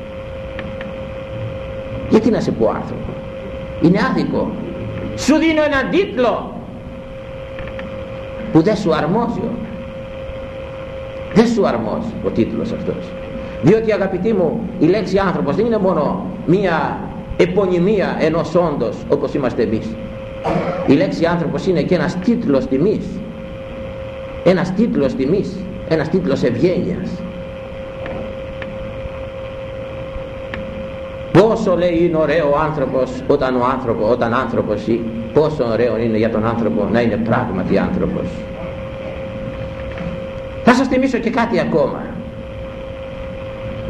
Γιατί να σε πω άνθρωπο, είναι άδικο. Σου δίνω έναν τίτλο που δεν σου αρμόζει. Δεν σου αρμόζει ο τίτλος αυτός. Διότι αγαπητοί μου η λέξη άνθρωπος δεν είναι μόνο μία επωνυμία ενός όντος όπως είμαστε εμείς. Η λέξη άνθρωπος είναι και ένας τίτλος τιμής ένας τίτλος τιμής ένας τίτλος ευγένειας. Πόσο λέει είναι ωραίο ο άνθρωπος όταν ο άνθρωπος όταν άνθρωπος πόσο ωραίο είναι για τον άνθρωπο να είναι πράγματι άνθρωπος. Θα σας θυμίσω και κάτι ακόμα.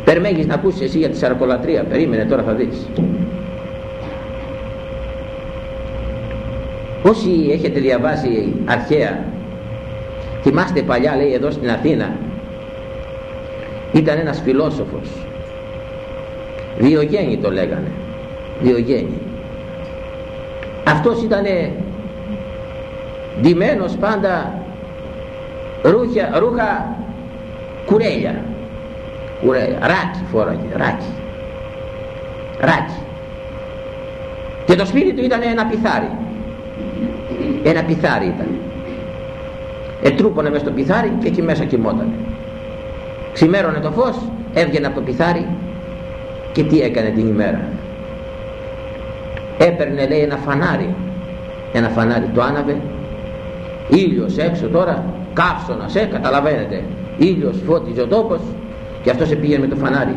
Περμέγεις να ακούσεις εσύ για τη σαρκολατρία. Περίμενε τώρα θα δεις. Όσοι έχετε διαβάσει αρχαία θυμάστε παλιά λέει εδώ στην Αθήνα ήταν ένας φιλόσοφος. Διογέννη το λέγανε Διογέννη. Αυτός ήταν ντυμένος πάντα ρούχια, ρούχα κουρέλια. Κουρέλια, ράκι φόραγε, ράκι. Ράκι. Και το σπίτι του ήταν ένα πιθάρι. Ένα πιθάρι ήταν ετρούπωνε μες στο πιθάρι και εκεί μέσα κοιμόταν ξημέρωνε το φως έβγαινε από το πιθάρι και τι έκανε την ημέρα. Έπαιρνε λέει ένα φανάρι. Ένα φανάρι το άναβε. Ήλιος έξω τώρα καύσωνας ε καταλαβαίνετε. Ήλιος φώτιζε ο τόπος και αυτός πήγε με το φανάρι.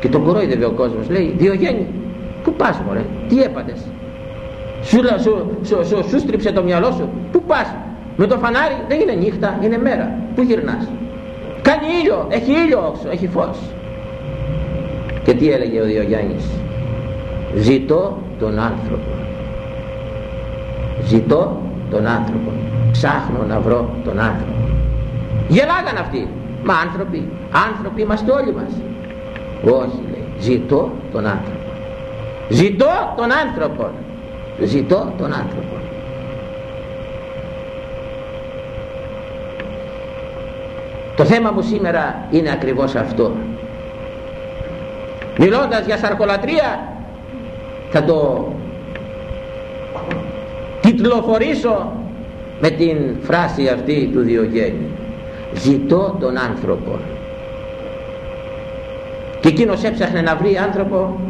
Και τον κορόιδευε ο κόσμος λέει Διογέννη που πας μωρέ τι έπατες; Σου, σου, σου, σου, σου στρίψε το μυαλό σου που πας; Με το φανάρι δεν είναι νύχτα είναι μέρα. Που γυρνάς; Κάνει ήλιο έχει ήλιο όξο έχει φως. Και τι έλεγε ο Διογέννης ζητώ τον άνθρωπο. Ζητώ τον άνθρωπο. Ψάχνω να βρω τον άνθρωπο. Γελάγαν αυτοί. Μα άνθρωποι άνθρωποι είμαστε όλοι μας. Όχι λέει ζητώ τον άνθρωπο. Ζητώ τον άνθρωπο. Ζητώ τον άνθρωπο το θέμα μου σήμερα είναι ακριβώς αυτό. Μιλώντας για σαρκολατρία θα το τιτλοφορήσω με την φράση αυτή του Διογέννη. Ζητώ τον άνθρωπο και εκείνος έψαχνε να βρει άνθρωπο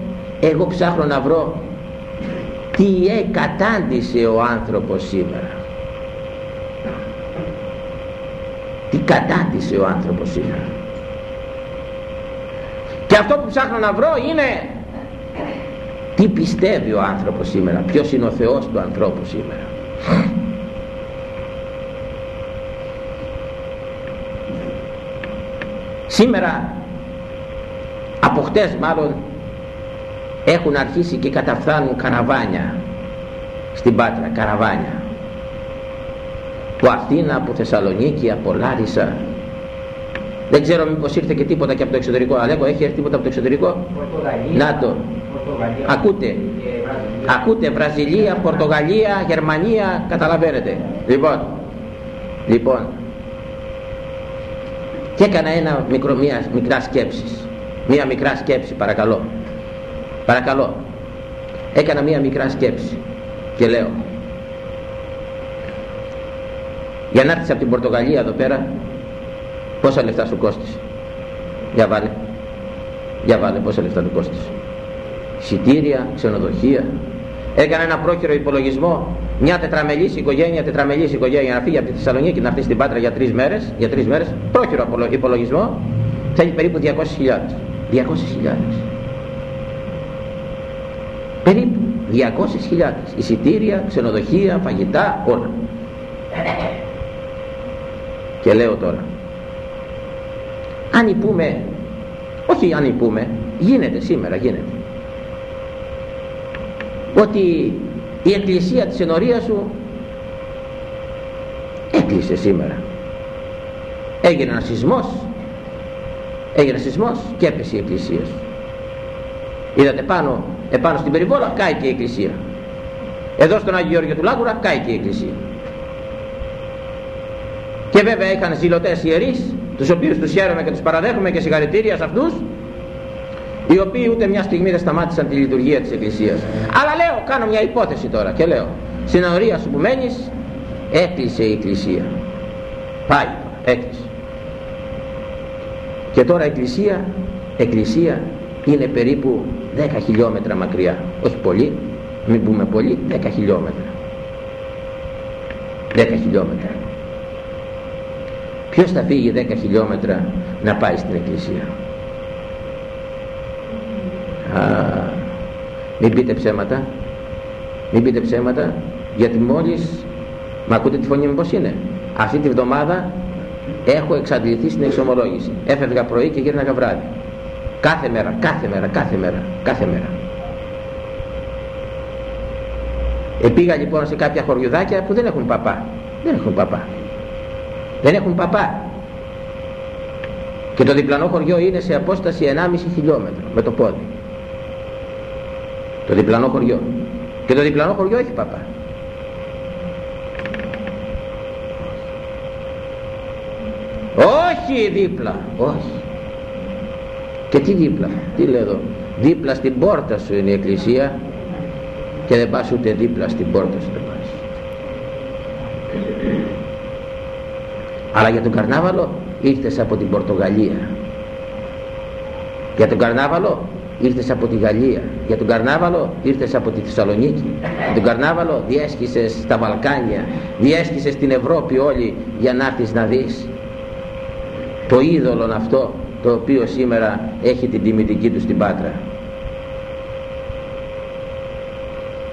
εγώ ψάχνω να βρω τι εκατάντησε ο άνθρωπος σήμερα τι κατάντησε ο άνθρωπος σήμερα και αυτό που ψάχνω να βρω είναι τι πιστεύει ο άνθρωπος σήμερα ποιος είναι ο Θεός του ανθρώπου σήμερα. Σήμερα από χτες μάλλον έχουν αρχίσει και καταφθάνουν καραβάνια στην Πάτρα, καραβάνια από Αθήνα, από Θεσσαλονίκη, από Λάρισα. Δεν ξέρω μήπως ήρθε και τίποτα και από το εξωτερικό. Αλέκο έχει έρθει τίποτα από το εξωτερικό; Να το. Ακούτε. Ακούτε Βραζιλία, Πορτογαλία, Γερμανία Καταλαβαίνετε. Λοιπόν Λοιπόν. Και έκανα ένα μικρό, μια μικρά σκέψη. Μια μικρά σκέψη παρακαλώ. Παρακαλώ. Έκανα μια μικρά σκέψη Και λέω Για να έρθεις από την Πορτογαλία εδώ πέρα Πόσα λεφτά σου κόστησε; Για βάλε. Για βάλε πόσα λεφτά του κόστησε. Σιτήρια, ξενοδοχεία. Έκανα ένα πρόχειρο υπολογισμό. Μια τετραμελής οικογένεια, τετραμελής οικογένεια να φύγει από τη Θεσσαλονίκη να έρθει στην Πάτρα για τρεις μέρες. Για τρεις μέρες, πρόχειρο υπολογισμό. Θέλει περίπου 200.000. 200.000. Περίπου 200.000. Εισιτήρια, ξενοδοχεία, φαγητά, όλα. Και λέω τώρα, αν υπούμε όχι αν υπούμε γίνεται σήμερα γίνεται ότι η εκκλησία της ενορίας σου έκλεισε σήμερα. Έγινε ένας σεισμός έγινε ένας σεισμός και έπεσε η εκκλησία σου. Είδατε πάνω επάνω στην περιβόλα κάει και η εκκλησία. Εδώ στον Άγιο Γεώργιο του Λάγουρα κάει και η εκκλησία και βέβαια είχαν ζηλωτές ιερείς τους οποίους τους χαίρομαι και τους παραδέχομαι και συγχαρητήρια σε αυτούς οι οποίοι ούτε μια στιγμή δεν σταμάτησαν τη λειτουργία της Εκκλησίας. Αλλά λέω, κάνω μια υπόθεση τώρα και λέω στην αορία σου που μένεις έκλεισε η Εκκλησία. Πάει, έκλεισε. Και τώρα η Εκκλησία Εκκλησία είναι περίπου 10 χιλιόμετρα μακριά. Όχι πολύ, μην πούμε πολύ 10 χιλιόμετρα. 10 χιλιόμετρα Ποιος θα φύγει 10 χιλιόμετρα να πάει στην εκκλησία; Α, μην πείτε ψέματα. Μην πείτε ψέματα γιατί μόλις μα ακούτε τη φωνή μου πως είναι; Αυτή τη βδομάδα έχω εξαντληθεί στην εξομολόγηση έφευγα πρωί και γύρναγα βράδυ κάθε μέρα, κάθε μέρα, κάθε μέρα κάθε μέρα επήγα λοιπόν σε κάποια χωριουδάκια που δεν έχουν παπά δεν έχουν παπά δεν έχουν παπά. Και το διπλανό χωριό είναι σε απόσταση 1,5 χιλιόμετρο με το πόδι. Το διπλανό χωριό. Και το διπλανό χωριό έχει παπά. Όχι δίπλα όχι. Και τι δίπλα τι λέω εδώ. Δίπλα στην πόρτα σου είναι η εκκλησία και δεν πας ούτε δίπλα στην πόρτα σου δεν πας αλλά για τον καρνάβαλο ήρθες από την Πορτογαλία. Για τον καρνάβαλο ήρθες από τη Γαλλία. Για τον καρνάβαλο ήρθες από τη Θεσσαλονίκη. Για τον καρνάβαλο διέσχισες τα Βαλκάνια διέσχισες την Ευρώπη όλη για να έρθεις να δεις. Το είδωλο αυτό το οποίο σήμερα έχει την τιμητική του στην Πάτρα.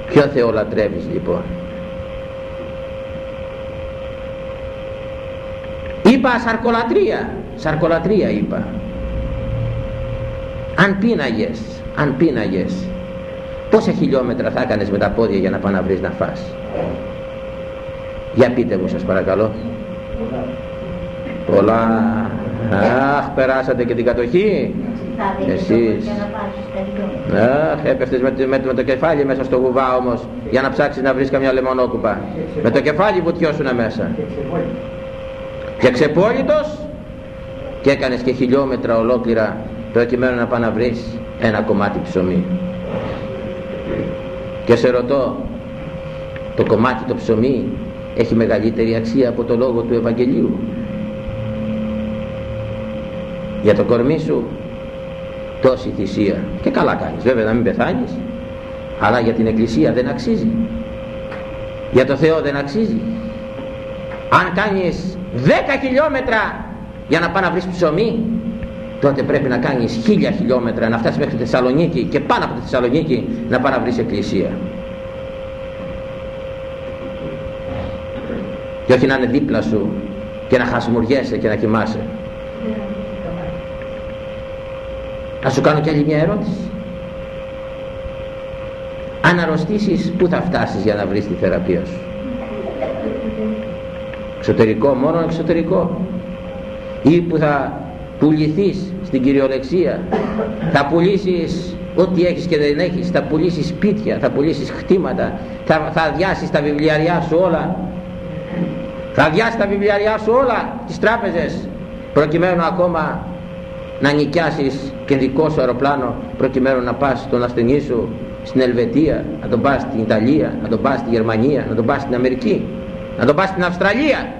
Ποιο Θεό λατρεύεις λοιπόν; Είπα σαρκολατρία σαρκολατρία είπα αν πίναγες αν πίναγες πόσα χιλιόμετρα θα έκανες με τα πόδια για να πάνε να βρεις να φας; Για πείτε μου σας παρακαλώ. Πολλά. Αχ, περάσατε και την κατοχή. Εσείς. Αχ, έπεφτες με, με, με, το κεφάλι μέσα στο γουβά όμως για να ψάξεις να βρεις καμιά λεμονόκουπα. Με το κεφάλι βουτιώσουνε μέσα. Και ξεπόλυτος και έκανες και χιλιόμετρα ολόκληρα προκειμένου να πάει να βρεις ένα κομμάτι ψωμί. Και σε ρωτώ, το κομμάτι το ψωμί έχει μεγαλύτερη αξία από το λόγο του Ευαγγελίου; Για το κορμί σου τόση θυσία και καλά κάνεις βέβαια να μην πεθάνεις αλλά για την Εκκλησία δεν αξίζει για το Θεό δεν αξίζει αν κάνεις 10 χιλιόμετρα για να πάει να βρεις ψωμί. Τότε πρέπει να κάνεις χίλια χιλιόμετρα να φτάσεις μέχρι τη Θεσσαλονίκη και πάνω από τη Θεσσαλονίκη να πάει να βρεις εκκλησία. Και όχι να είναι δίπλα σου και να χασμουριέσαι και να κοιμάσαι. Να σου κάνω και άλλη μια ερώτηση. Αν αρρωστήσεις πού θα φτάσεις για να βρεις τη θεραπεία σου; Εξωτερικό μόνο εξωτερικό. Ή που θα πουληθείς στην κυριολεξία. Θα πουλήσεις ό,τι έχεις και δεν έχεις. Θα πουλήσεις σπίτια, θα πουλήσεις χτήματα. Θα, θα αδειάσεις τα βιβλιαριά σου όλα. Θα αδειάσεις τα βιβλιαριά σου όλα τις τράπεζες προκειμένου ακόμα να νοικιάσεις και δικό σου αεροπλάνο προκειμένου να πας στον ασθενή σου στην Ελβετία, να τον πας στην Ιταλία, να τον πας στη Γερμανία, να τον πας στην Αμερική, να τον πας στην Αυστραλία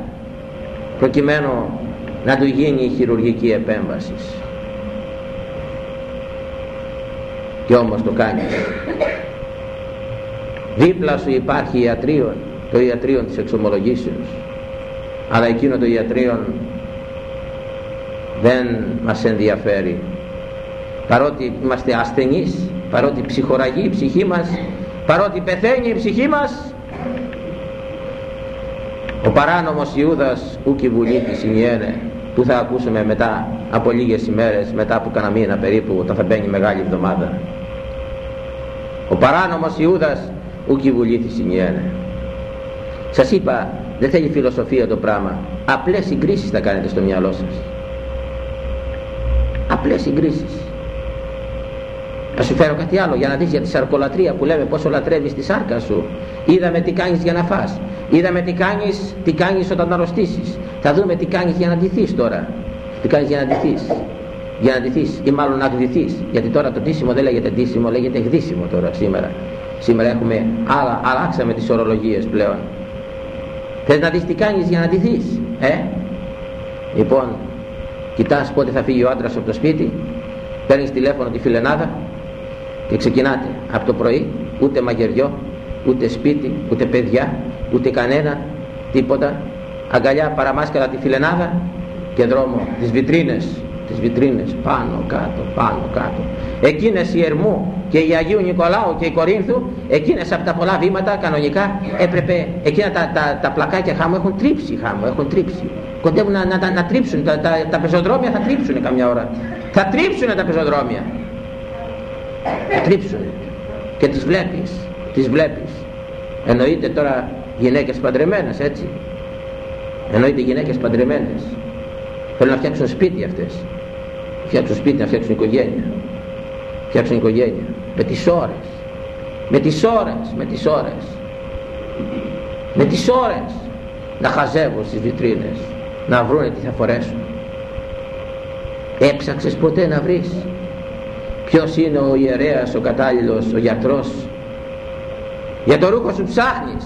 προκειμένου να του γίνει η χειρουργική επέμβασης. Και όμως το κάνει. Δίπλα σου υπάρχει ιατρίων, το ιατρίων της εξομολογήσεως. Αλλά εκείνο το ιατρίων δεν μας ενδιαφέρει. Παρότι είμαστε ασθενείς, παρότι ψυχοραγεί η ψυχή μας, παρότι πεθαίνει η ψυχή μας, ο παράνομος Ιούδας ούκη βουλή της που θα ακούσουμε μετά από λίγες ημέρες μετά από κανένα μήνα περίπου όταν θα μπαίνει μεγάλη εβδομάδα. Ο παράνομος Ιούδας ούκη βουλή της συνιένε σας είπα δεν θέλει φιλοσοφία το πράγμα. Απλές συγκρίσεις θα κάνετε στο μυαλό σας. Απλές συγκρίσεις. Θα σου φέρω κάτι άλλο για να δεις για τη σαρκολατρία που λέμε πόσο λατρεύεις τη σάρκα σου. Είδαμε τι κάνεις για να φας. Είδαμε τι κάνεις, τι κάνεις όταν αρρωστήσεις. Θα δούμε τι κάνεις για να ντυθείς τώρα. Τι κάνεις για να ντυθείς. Για να ντυθείς ή μάλλον να γδυθείς. Γιατί τώρα το ντύσιμο δεν λέγεται ντύσιμο, λέγεται γδύσιμο τώρα σήμερα. Σήμερα έχουμε, άλλα, αλλάξαμε τις ορολογίες πλέον. Θες να δεις τι κάνεις για να ντυθείς. Ε; Λοιπόν, κοιτάς πότε θα φύγει ο άντρας από το σπίτι, παίρνεις τηλέφωνο τη φιλενάδα, και ξεκινάτε από το πρωί ούτε μαγειριό ούτε σπίτι ούτε παιδιά ούτε κανένα τίποτα. Αγκαλιά παραμάσκαλα τη φιλενάδα και δρόμο τις βιτρίνες τις βιτρίνες πάνω κάτω πάνω κάτω. Εκείνες η Ερμού και η Αγίου Νικολάου και η Κορίνθου εκείνες από τα πολλά βήματα κανονικά έπρεπε εκείνα τα, τα, τα πλακάκια χάμου έχουν τρίψει χάμου έχουν τρίψει. Κοντεύουν να, να, να, τρίψουν τα, τα, τα πεζοδρόμια θα τρίψουν καμιά ώρα. Θα τρίψουν τα πεζοδρόμια. Τρίψουν και τις βλέπεις τις βλέπεις. Εννοείται τώρα γυναίκες παντρεμένες έτσι. Εννοείται γυναίκες παντρεμένες. Θέλουν να φτιάξουν σπίτι αυτές. Φτιάξουν σπίτι να φτιάξουν οικογένεια. Φτιάξουν οικογένεια. Με τις ώρες. Με τις ώρες με τις ώρες. Με τις ώρες. Να χαζεύουν στις βιτρίνες. Να βρούνε τι θα φορέσουν. Έψαξες ποτέ να βρεις ποιος είναι ο ιερέας, ο κατάλληλος, ο γιατρός. Για το ρούχο σου ψάχνεις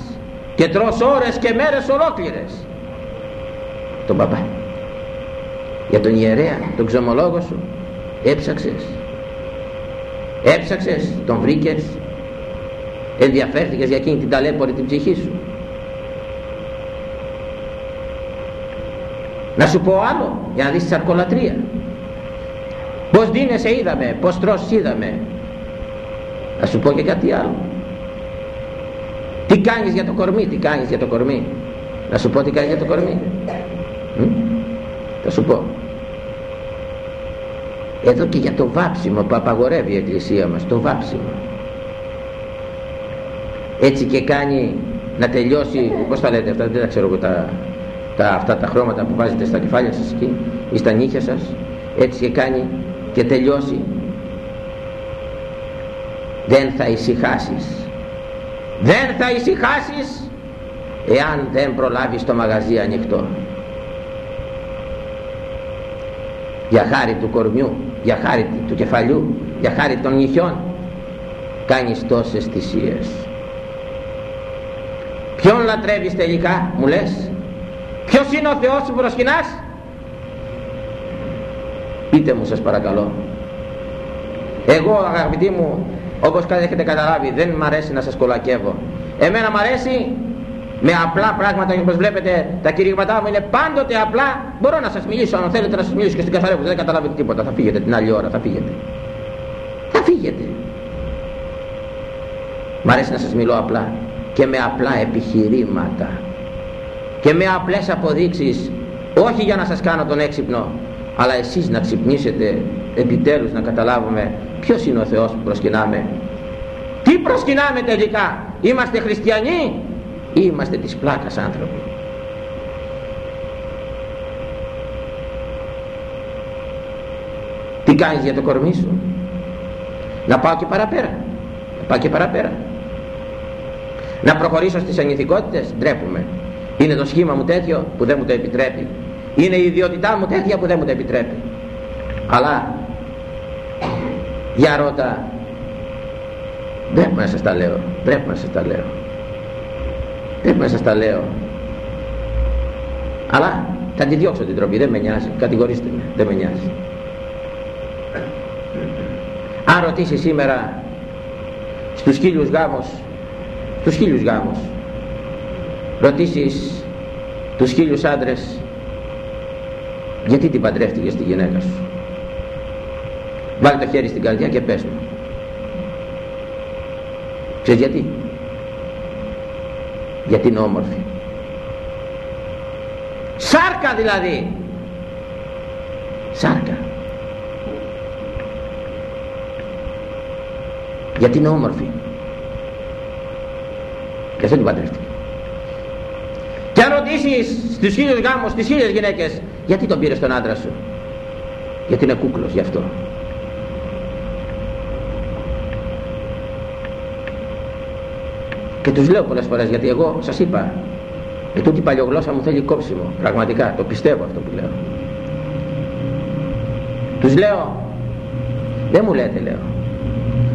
και τρως ώρες και μέρες ολόκληρες. Τον παπά. Για τον ιερέα, τον ξομολόγο σου έψαξες. Έψαξες, τον βρήκες. Ενδιαφέρθηκες για εκείνη την ταλέπορη την ψυχή σου. Να σου πω άλλο για να δεις τη σαρκολατρία. Πως δίνεσαι είδαμε πως τρως είδαμε. Θα σου πω και κάτι άλλο τι κάνεις για το κορμί τι κάνεις για το κορμί. Να σου πω τι κάνεις για το κορμί. Μ; θα σου πω. Εδώ και για το βάψιμο που απαγορεύει η εκκλησία μας το βάψιμο. Έτσι και κάνει να τελειώσει, πώς τα λέτε αυτά, δεν τα ξέρω εγώ τα, τα, αυτά τα χρώματα που βάζετε στα κεφάλια σας εκεί ή στα νύχια σας, έτσι και κάνει και τελειώσει. Δεν θα ησυχάσεις. Δεν θα ησυχάσεις εάν δεν προλάβεις το μαγαζί ανοιχτό. Για χάρη του κορμιού, για χάρη του κεφαλιού, για χάρη των νυχιών κάνεις τόσες θυσίες ποιον λατρεύεις τελικά μου λες; Ποιος είναι ο Θεός που προσκυνάς; Πείτε μου σας παρακαλώ εγώ αγαπητοί μου όπως έχετε καταλάβει δεν μ' αρέσει να σας κολακεύω. Εμένα μ' αρέσει με απλά πράγματα όπως βλέπετε τα κηρύγματά μου είναι πάντοτε απλά. Μπορώ να σας μιλήσω αν θέλετε να σας μιλήσω και στην καθαρεύω δεν καταλάβετε τίποτα. Θα φύγετε την άλλη ώρα θα φύγετε. Θα φύγετε. Μ' αρέσει να σας μιλώ απλά και με απλά επιχειρήματα και με απλές αποδείξεις. Όχι για να σας κάνω τον έξυπνο αλλά εσείς να ξυπνήσετε επιτέλους να καταλάβουμε ποιος είναι ο Θεός που προσκυνάμε. Τι προσκυνάμε τελικά είμαστε χριστιανοί ή είμαστε της πλάκας άνθρωποι; Τι κάνεις για το κορμί σου; Να πάω και παραπέρα να πάω και παραπέρα. Να προχωρήσω στις ανηθικότητες ντρέπουμε είναι το σχήμα μου τέτοιο που δεν μου το επιτρέπει. Είναι η ιδιότητά μου τέτοια που δεν μου το επιτρέπει. Αλλά για ρώτα πρέπει να σας τα λέω πρέπει να σας τα λέω. Πρέπει να σας τα λέω. Αλλά θα τη διώξω την τροπή δεν με νοιάζει. Κατηγορήστε με δεν με νοιάζει. Αν ρωτήσει σήμερα στους χίλιους γάμους τους χίλιους γάμους ρωτήσεις τους χίλιους άντρες γιατί την παντρεύτηκες τη γυναίκα σου; Βάλει το χέρι στην καρδιά και πες μου ξέρεις γιατί; Γιατί είναι όμορφη. Σάρκα δηλαδή! Σάρκα. Γιατί είναι όμορφη. Και αυτό την παντρεύτηκε. Και αν ρωτήσεις στους χίλιους γάμους, στις χίλιες γυναίκες γιατί τον πήρες τον άντρα σου; Γιατί είναι κούκλος γι' αυτό και τους λέω πολλές φορές γιατί εγώ σας είπα ε, τούτη η παλιογλώσσα μου θέλει κόψιμο πραγματικά το πιστεύω αυτό που λέω τους λέω δεν μου λέτε λέω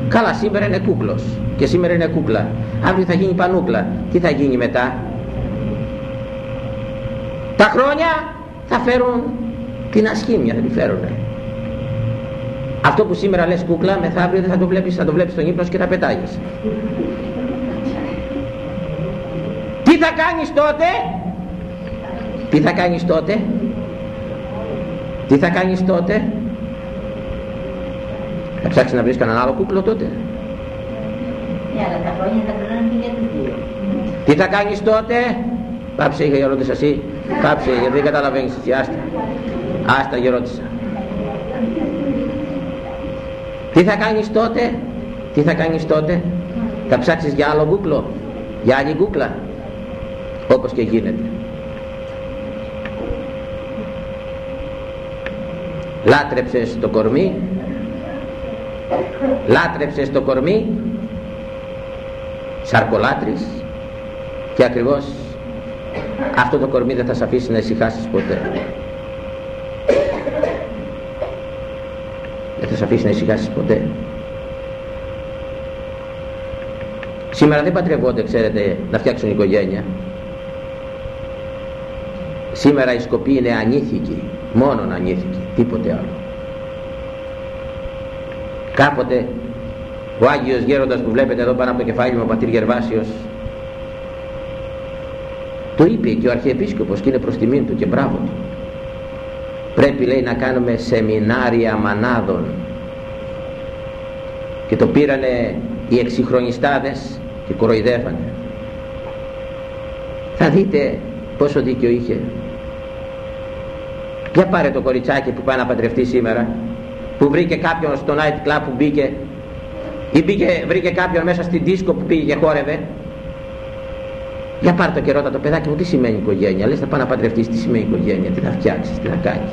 καλά σήμερα είναι κούκλος και σήμερα είναι κούκλα. Αύριο θα γίνει πανούκλα. Τι θα γίνει μετά; Τα χρόνια θα φέρουν την ασχήμια θα τη φέρουν αυτό που σήμερα λες κούκλα μεθαύριο δεν θα το βλέπεις θα το βλέπεις στον ύπνο και θα πετάγεις τι θα κάνεις τότε; Τι θα κάνεις τότε; Τι θα κάνεις τότε; Θα ψάξεις να βρεις κανέναν άλλο κούκλο τότε ναι, αλλά τα χρόνια θα περνάνε και για τους δύο. Τι θα κάνεις τότε, πάψε η ερώτηση εσύ, πάψε γιατί δεν καταλαβαίνεις εσύ, άστα. Άστα η ερώτηση. Τι θα κάνεις τότε, τι θα κάνεις τότε, θα ψάξεις για άλλο κούκλο, για άλλη κούκλα, όπως και γίνεται. Λάτρεψες το κορμί, λάτρεψες το κορμί. Σαρκολάτρης. Και ακριβώς αυτό το κορμί δεν θα σε αφήσει να ησυχάσεις ποτέ. Δεν θα σε αφήσει να ησυχάσεις ποτέ. Σήμερα δεν πατρευόνται ξέρετε να φτιάξουν οικογένεια σήμερα η σκοπή είναι ανήθικη μόνον ανήθικη τίποτε άλλο. Κάποτε ο Άγιος Γέροντας που βλέπετε εδώ πάνω από το κεφάλι μου ο πατήρ Γερβάσιος το είπε και ο Αρχιεπίσκοπος και είναι προς τιμήν του και μπράβο του. Πρέπει λέει να κάνουμε σεμινάρια μανάδων. Και το πήρανε οι εξυγχρονιστάδες και κοροϊδεύανε. Θα δείτε πόσο δίκιο είχε για πάρε το κοριτσάκι που πάει να παντρευτεί σήμερα που βρήκε κάποιον στο night club που μπήκε ή πήγε, βρήκε κάποιον μέσα στην δίσκο που πήγε και χόρευε Για πάρ το καιρό το παιδάκι μου τι σημαίνει οικογένεια; Λες θα πάει να παντρευτείς τι σημαίνει οικογένεια; Τι θα φτιάξεις, τι θα κάνεις;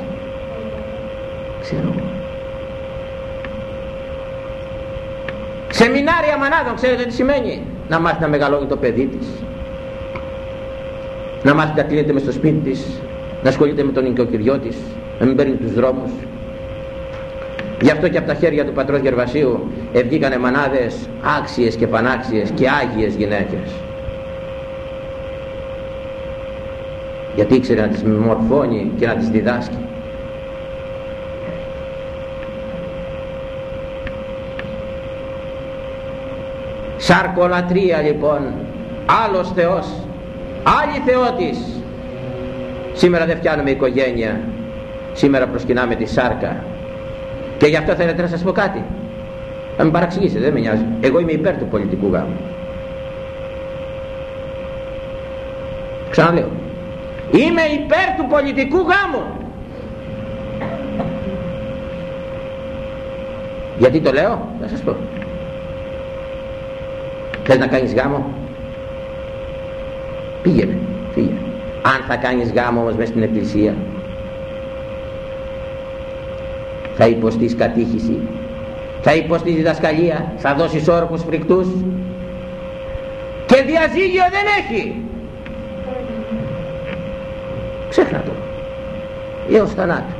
Ξέρω εγώ. Σεμινάρια μανάδων ξέρετε τι σημαίνει; Να μάθει να μεγαλώνει το παιδί της. Να μάθει να κλείνεται μες στο σπίτι της. Να ασχολείται με τον οικοκυριό της. Να μην παίρνει τους δρόμους. Γι' αυτό και από τα χέρια του πατρός Γερβασίου ευγήκανε μανάδες άξιες και πανάξιες και άγιες γυναίκες. Γιατί ήξερε να τις μορφώνει και να τις διδάσκει. Σαρκολατρία λοιπόν, άλλος Θεός, άλλη Θεότης. Σήμερα δεν φτιάνουμε οικογένεια, σήμερα προσκυνάμε τη σάρκα. Και γι' αυτό θέλετε να σας πω κάτι. Να μην παραξηγήσετε, δεν με νοιάζει. Εγώ είμαι υπέρ του πολιτικού γάμου. Ξαναλέω. Είμαι υπέρ του πολιτικού γάμου. Γιατί το λέω, θα σας πω. Θες να κάνεις γάμο; Πήγαινε, πήγαινε. Αν θα κάνεις γάμο όμως μέσα στην εκκλησία, θα υποστείς κατήχηση, θα υποστείς διδασκαλία, θα δώσεις όρκους φρικτούς και διαζύγιο δεν έχει. Ξέχνα το. Έως θανάτου.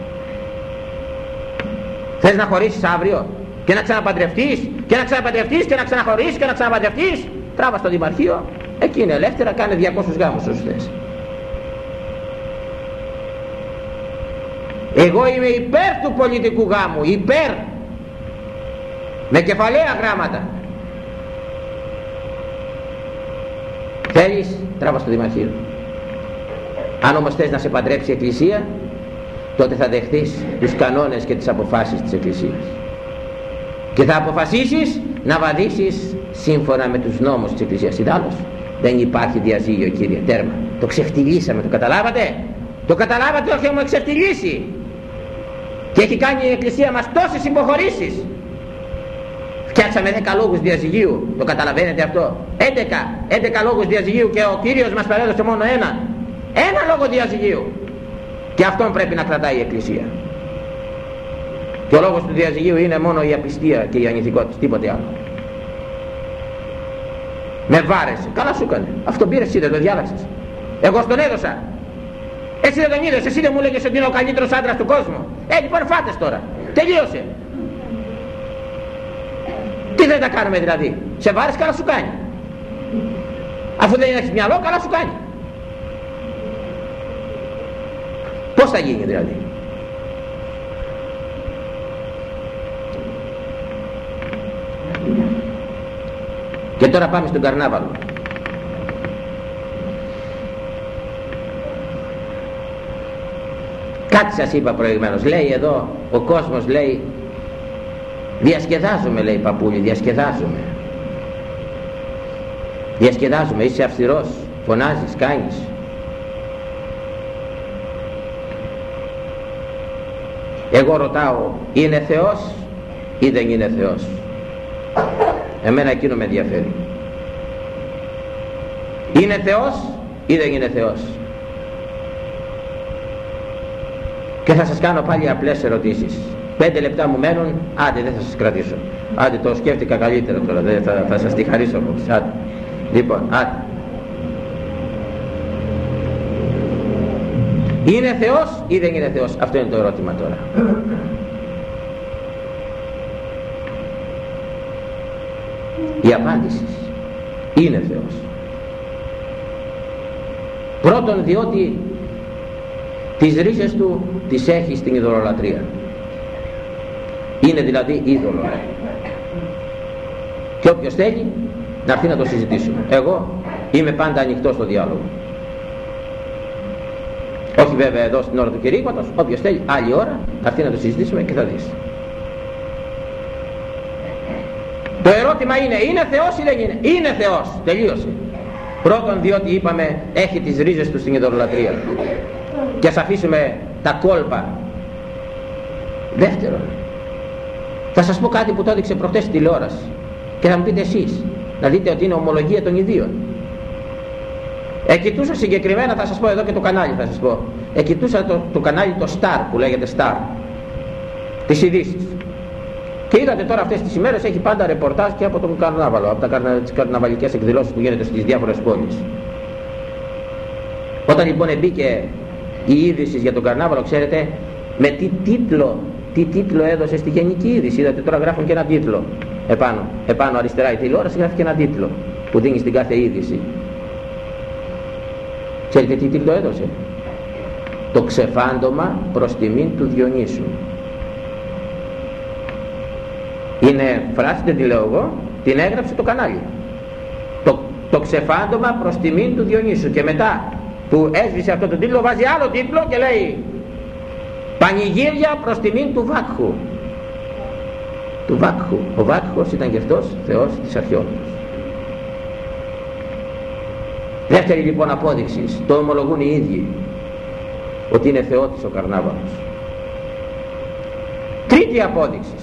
Θες να χωρίσεις αύριο και να ξαναπαντρευτείς και να ξαναπαντρευτείς και να ξαναχωρίσεις και να ξαναπαντρευτείς. Τράβα στο Δημαρχείο, εκεί είναι ελεύθερα, κάνε 200 γάμους όσους θες. Εγώ είμαι υπέρ του πολιτικού γάμου, υπέρ. Με κεφαλαία γράμματα. Θέλεις, τράβα στο Δημαρχείο. Αν όμως θες να σε παντρέψει η Εκκλησία, τότε θα δεχθείς τους κανόνες και τις αποφάσεις της Εκκλησίας. Και θα αποφασίσεις να βαδίσεις σύμφωνα με τους νόμους της Εκκλησίας. Ιδάλλως δεν υπάρχει διαζύγιο κύριε, τέρμα. Το ξεφτυλίσαμε, το καταλάβατε; Το καταλάβατε όχι έχουμε ξεφτυλίσει. Και έχει κάνει η Εκκλησία μας τόσες υποχωρήσεις. Φτιάξαμε 10 λόγους διαζυγίου, το καταλαβαίνετε αυτό. 11, 11 λόγους διαζυγίου και ο Κύριος μας παρέδωσε μόνο ένα. Ένα λόγο διαζυγίου. Και αυτόν πρέπει να κρατάει η Εκκλησία. Και ο λόγος του διαζυγίου είναι μόνο η απιστία και η ανηθικότητα, τίποτε άλλο. Με βάρεσε. Καλά σου έκανε. Αυτό πήρες εσύ δεν το διάλαξες. Εγώ στον έδωσα. Εσύ δεν τον είδες, εσύ δεν μου λέγες ότι είναι ο καλύτερος άντρας του κόσμου. Ε, λοιπόν φάτες τώρα. Τελείωσε. Τι δεν τα κάνουμε δηλαδή; Σε βάρεσε καλά σου κάνει. Αφού δεν έχεις μυαλό καλά σου κάνει. Πώς θα γίνει δηλαδή; Και τώρα πάμε στον καρνάβαλο. Κάτι σας είπα προηγουμένως. Λέει εδώ ο κόσμος λέει διασκεδάζουμε λέει παππούλη, διασκεδάζουμε. Διασκεδάζουμε, είσαι αυστηρός, φωνάζεις, κάνεις. Εγώ ρωτάω, είναι Θεός ή δεν είναι Θεός. Εμένα εκείνο με ενδιαφέρει. Είναι Θεός ή δεν είναι Θεός. Και θα σας κάνω πάλι απλές ερωτήσεις. Πέντε λεπτά μου μένουν, άντε δεν θα σας κρατήσω. Άντε το σκέφτηκα καλύτερα τώρα, δεν θα, θα σας τη χαρίσω απόψε. Άντε. Λοιπόν, άντε. Είναι Θεός ή δεν είναι Θεός; Αυτό είναι το ερώτημα τώρα. Η απάντηση είναι Θεός. Πρώτον διότι τις ρίζες του τις έχει στην ειδωλολατρία. Είναι δηλαδή είδωλο. Και όποιος θέλει να έρθει να το συζητήσουμε. Εγώ είμαι πάντα ανοιχτός στο διάλογο. Όχι βέβαια εδώ στην ώρα του κηρύγματος, όποιος θέλει άλλη ώρα να έρθει να το συζητήσουμε και θα δεις. Το ερώτημα είναι, είναι Θεός ή δεν είναι; Είναι Θεός. Τελείωσε. Πρώτον διότι είπαμε έχει τις ρίζες του στην ειδωλολατρία. Και ας αφήσουμε τα κόλπα. Δεύτερον, θα σας πω κάτι που το έδειξε προχτές στη τηλεόραση. Και θα μου πείτε εσείς, να δείτε ότι είναι ομολογία των ιδίων. Εκοιτούσα συγκεκριμένα, θα σας πω εδώ και το κανάλι θα σας πω. Εκοιτούσα το, το κανάλι το Star που λέγεται Star. Τις ειδήσεις. Και είδατε τώρα αυτές τις ημέρες έχει πάντα ρεπορτάζ και από τον καρνάβαλο, από τα καρνα, τις καρναβαλικές εκδηλώσεις που γίνεται στις διάφορες πόλεις. Όταν λοιπόν μπήκε η είδησης για τον καρνάβαλο, ξέρετε, με τι τίτλο, τι τίτλο έδωσε στη γενική είδηση. Είδατε τώρα γράφουν και ένα τίτλο επάνω, επάνω αριστερά η τηλεόραση γράφει και ένα τίτλο που δίνει στην κάθε είδηση. Ξέρετε τι τίτλο έδωσε; Το ξεφάντωμα προς τιμήν του Διονύσου. Είναι φράση, δεν τη λέω εγώ, την έγραψε το κανάλι. Το, το ξεφάντωμα προς τιμήν του Διονύσου. Και μετά που έσβησε αυτό το τίτλο βάζει άλλο τίτλο και λέει Πανηγύρια προς τιμήν του Βάκχου. Του Βάκχου. Ο Βάκχος ήταν και αυτός θεός της αρχαιότητας. Δεύτερη λοιπόν απόδειξη, το ομολογούν οι ίδιοι, ότι είναι θεότης ο Καρνάβαλος. Τρίτη απόδειξη,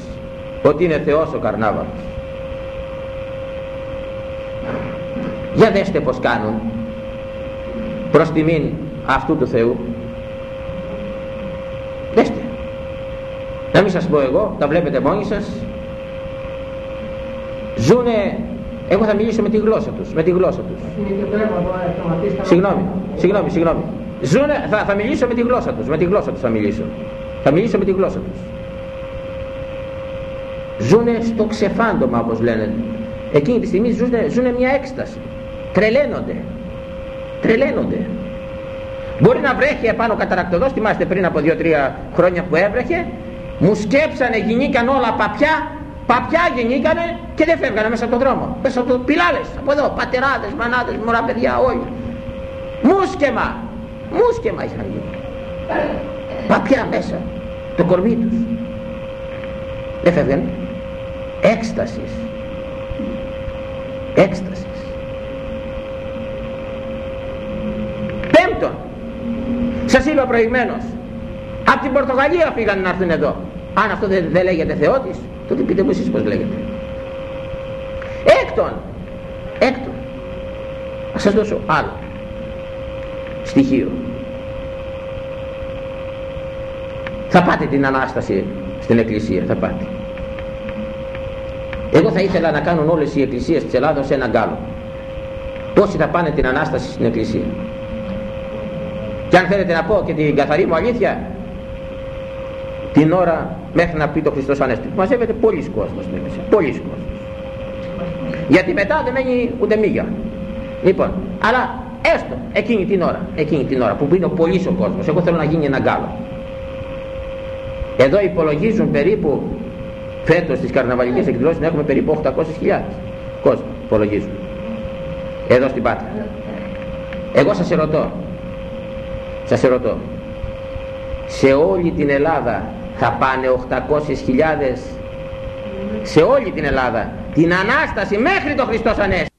ότι είναι θεός ο Καρνάβαλος. Για δέστε πως κάνουν προς τιμήν αυτού του Θεού. Δέστε. Να μην σας πω εγώ, τα βλέπετε μόνοι σας. Ζούνε εγώ θα μιλήσω με τη γλώσσα τους, με τη γλώσσα τους. Συγγνώμη, συγγνώμη, συγγνώμη. Ζούνε, θα, θα μιλήσω με τη γλώσσα τους, με τη γλώσσα τους θα μιλήσω. Θα μιλήσω με τη γλώσσα τους. Ζούνε στο ξεφάντωμα όπως λένε. Εκείνη τη στιγμή ζούνε, ζούνε μια έκσταση. Τρελαίνονται. Τρελαίνονται. Μπορεί να βρέχει επάνω καταρακτοδός, θυμάστε πριν από 2-3 χρόνια που έβρεχε, μου σκέψανε, γινήκαν όλα παπιά Παπιά γεννήκανε και δεν φεύγανε μέσα από τον δρόμο. Μέσα από το πιλάλες, από εδώ, πατεράδες, μανάδες, μωρά παιδιά, όλοι. Μουσκεμα, μουσκεμα είχαν γίνει. Παπιά μέσα, το κορμί τους. Δεν φεύγανε. Έκστασης. Έκστασης. Σας είπα προηγμένως, από την Πορτογαλία φύγανε να έρθουν εδώ. Αν αυτό δεν, δεν λέγεται Θεότης, τότε πείτε μου εσείς πως λέγεται. Έκτον. Έκτον. Θα σας δώσω άλλο στοιχείο. Θα πάτε την Ανάσταση στην Εκκλησία θα πάτε. Εγώ θα ήθελα να κάνουν όλες οι εκκλησίες της Ελλάδος έναν γκάλο πόσοι θα πάνε την Ανάσταση στην Εκκλησία και αν θέλετε να πω και την καθαρή μου αλήθεια την ώρα μέχρι να πει το Χριστός Ανέστη. Μαζεύεται πολλοί κόσμος μέσα. Πολλοί κόσμος. Γιατί μετά δεν μένει ούτε μίγια. Λοιπόν, αλλά έστω εκείνη την ώρα, εκείνη την ώρα που είναι πολύς ο κόσμος, εγώ θέλω να γίνει ένα γκάλο. Εδώ υπολογίζουν περίπου φέτος στις καρναβαλικές εκδηλώσεις να έχουμε περίπου 800.000 κόσμο υπολογίζουν. Εδώ στην Πάτρα. Εγώ σας ερωτώ, σας ερωτώ, σε όλη την Ελλάδα θα πάνε 800.000 σε όλη την Ελλάδα. Την Ανάσταση μέχρι το Χριστός Ανέστη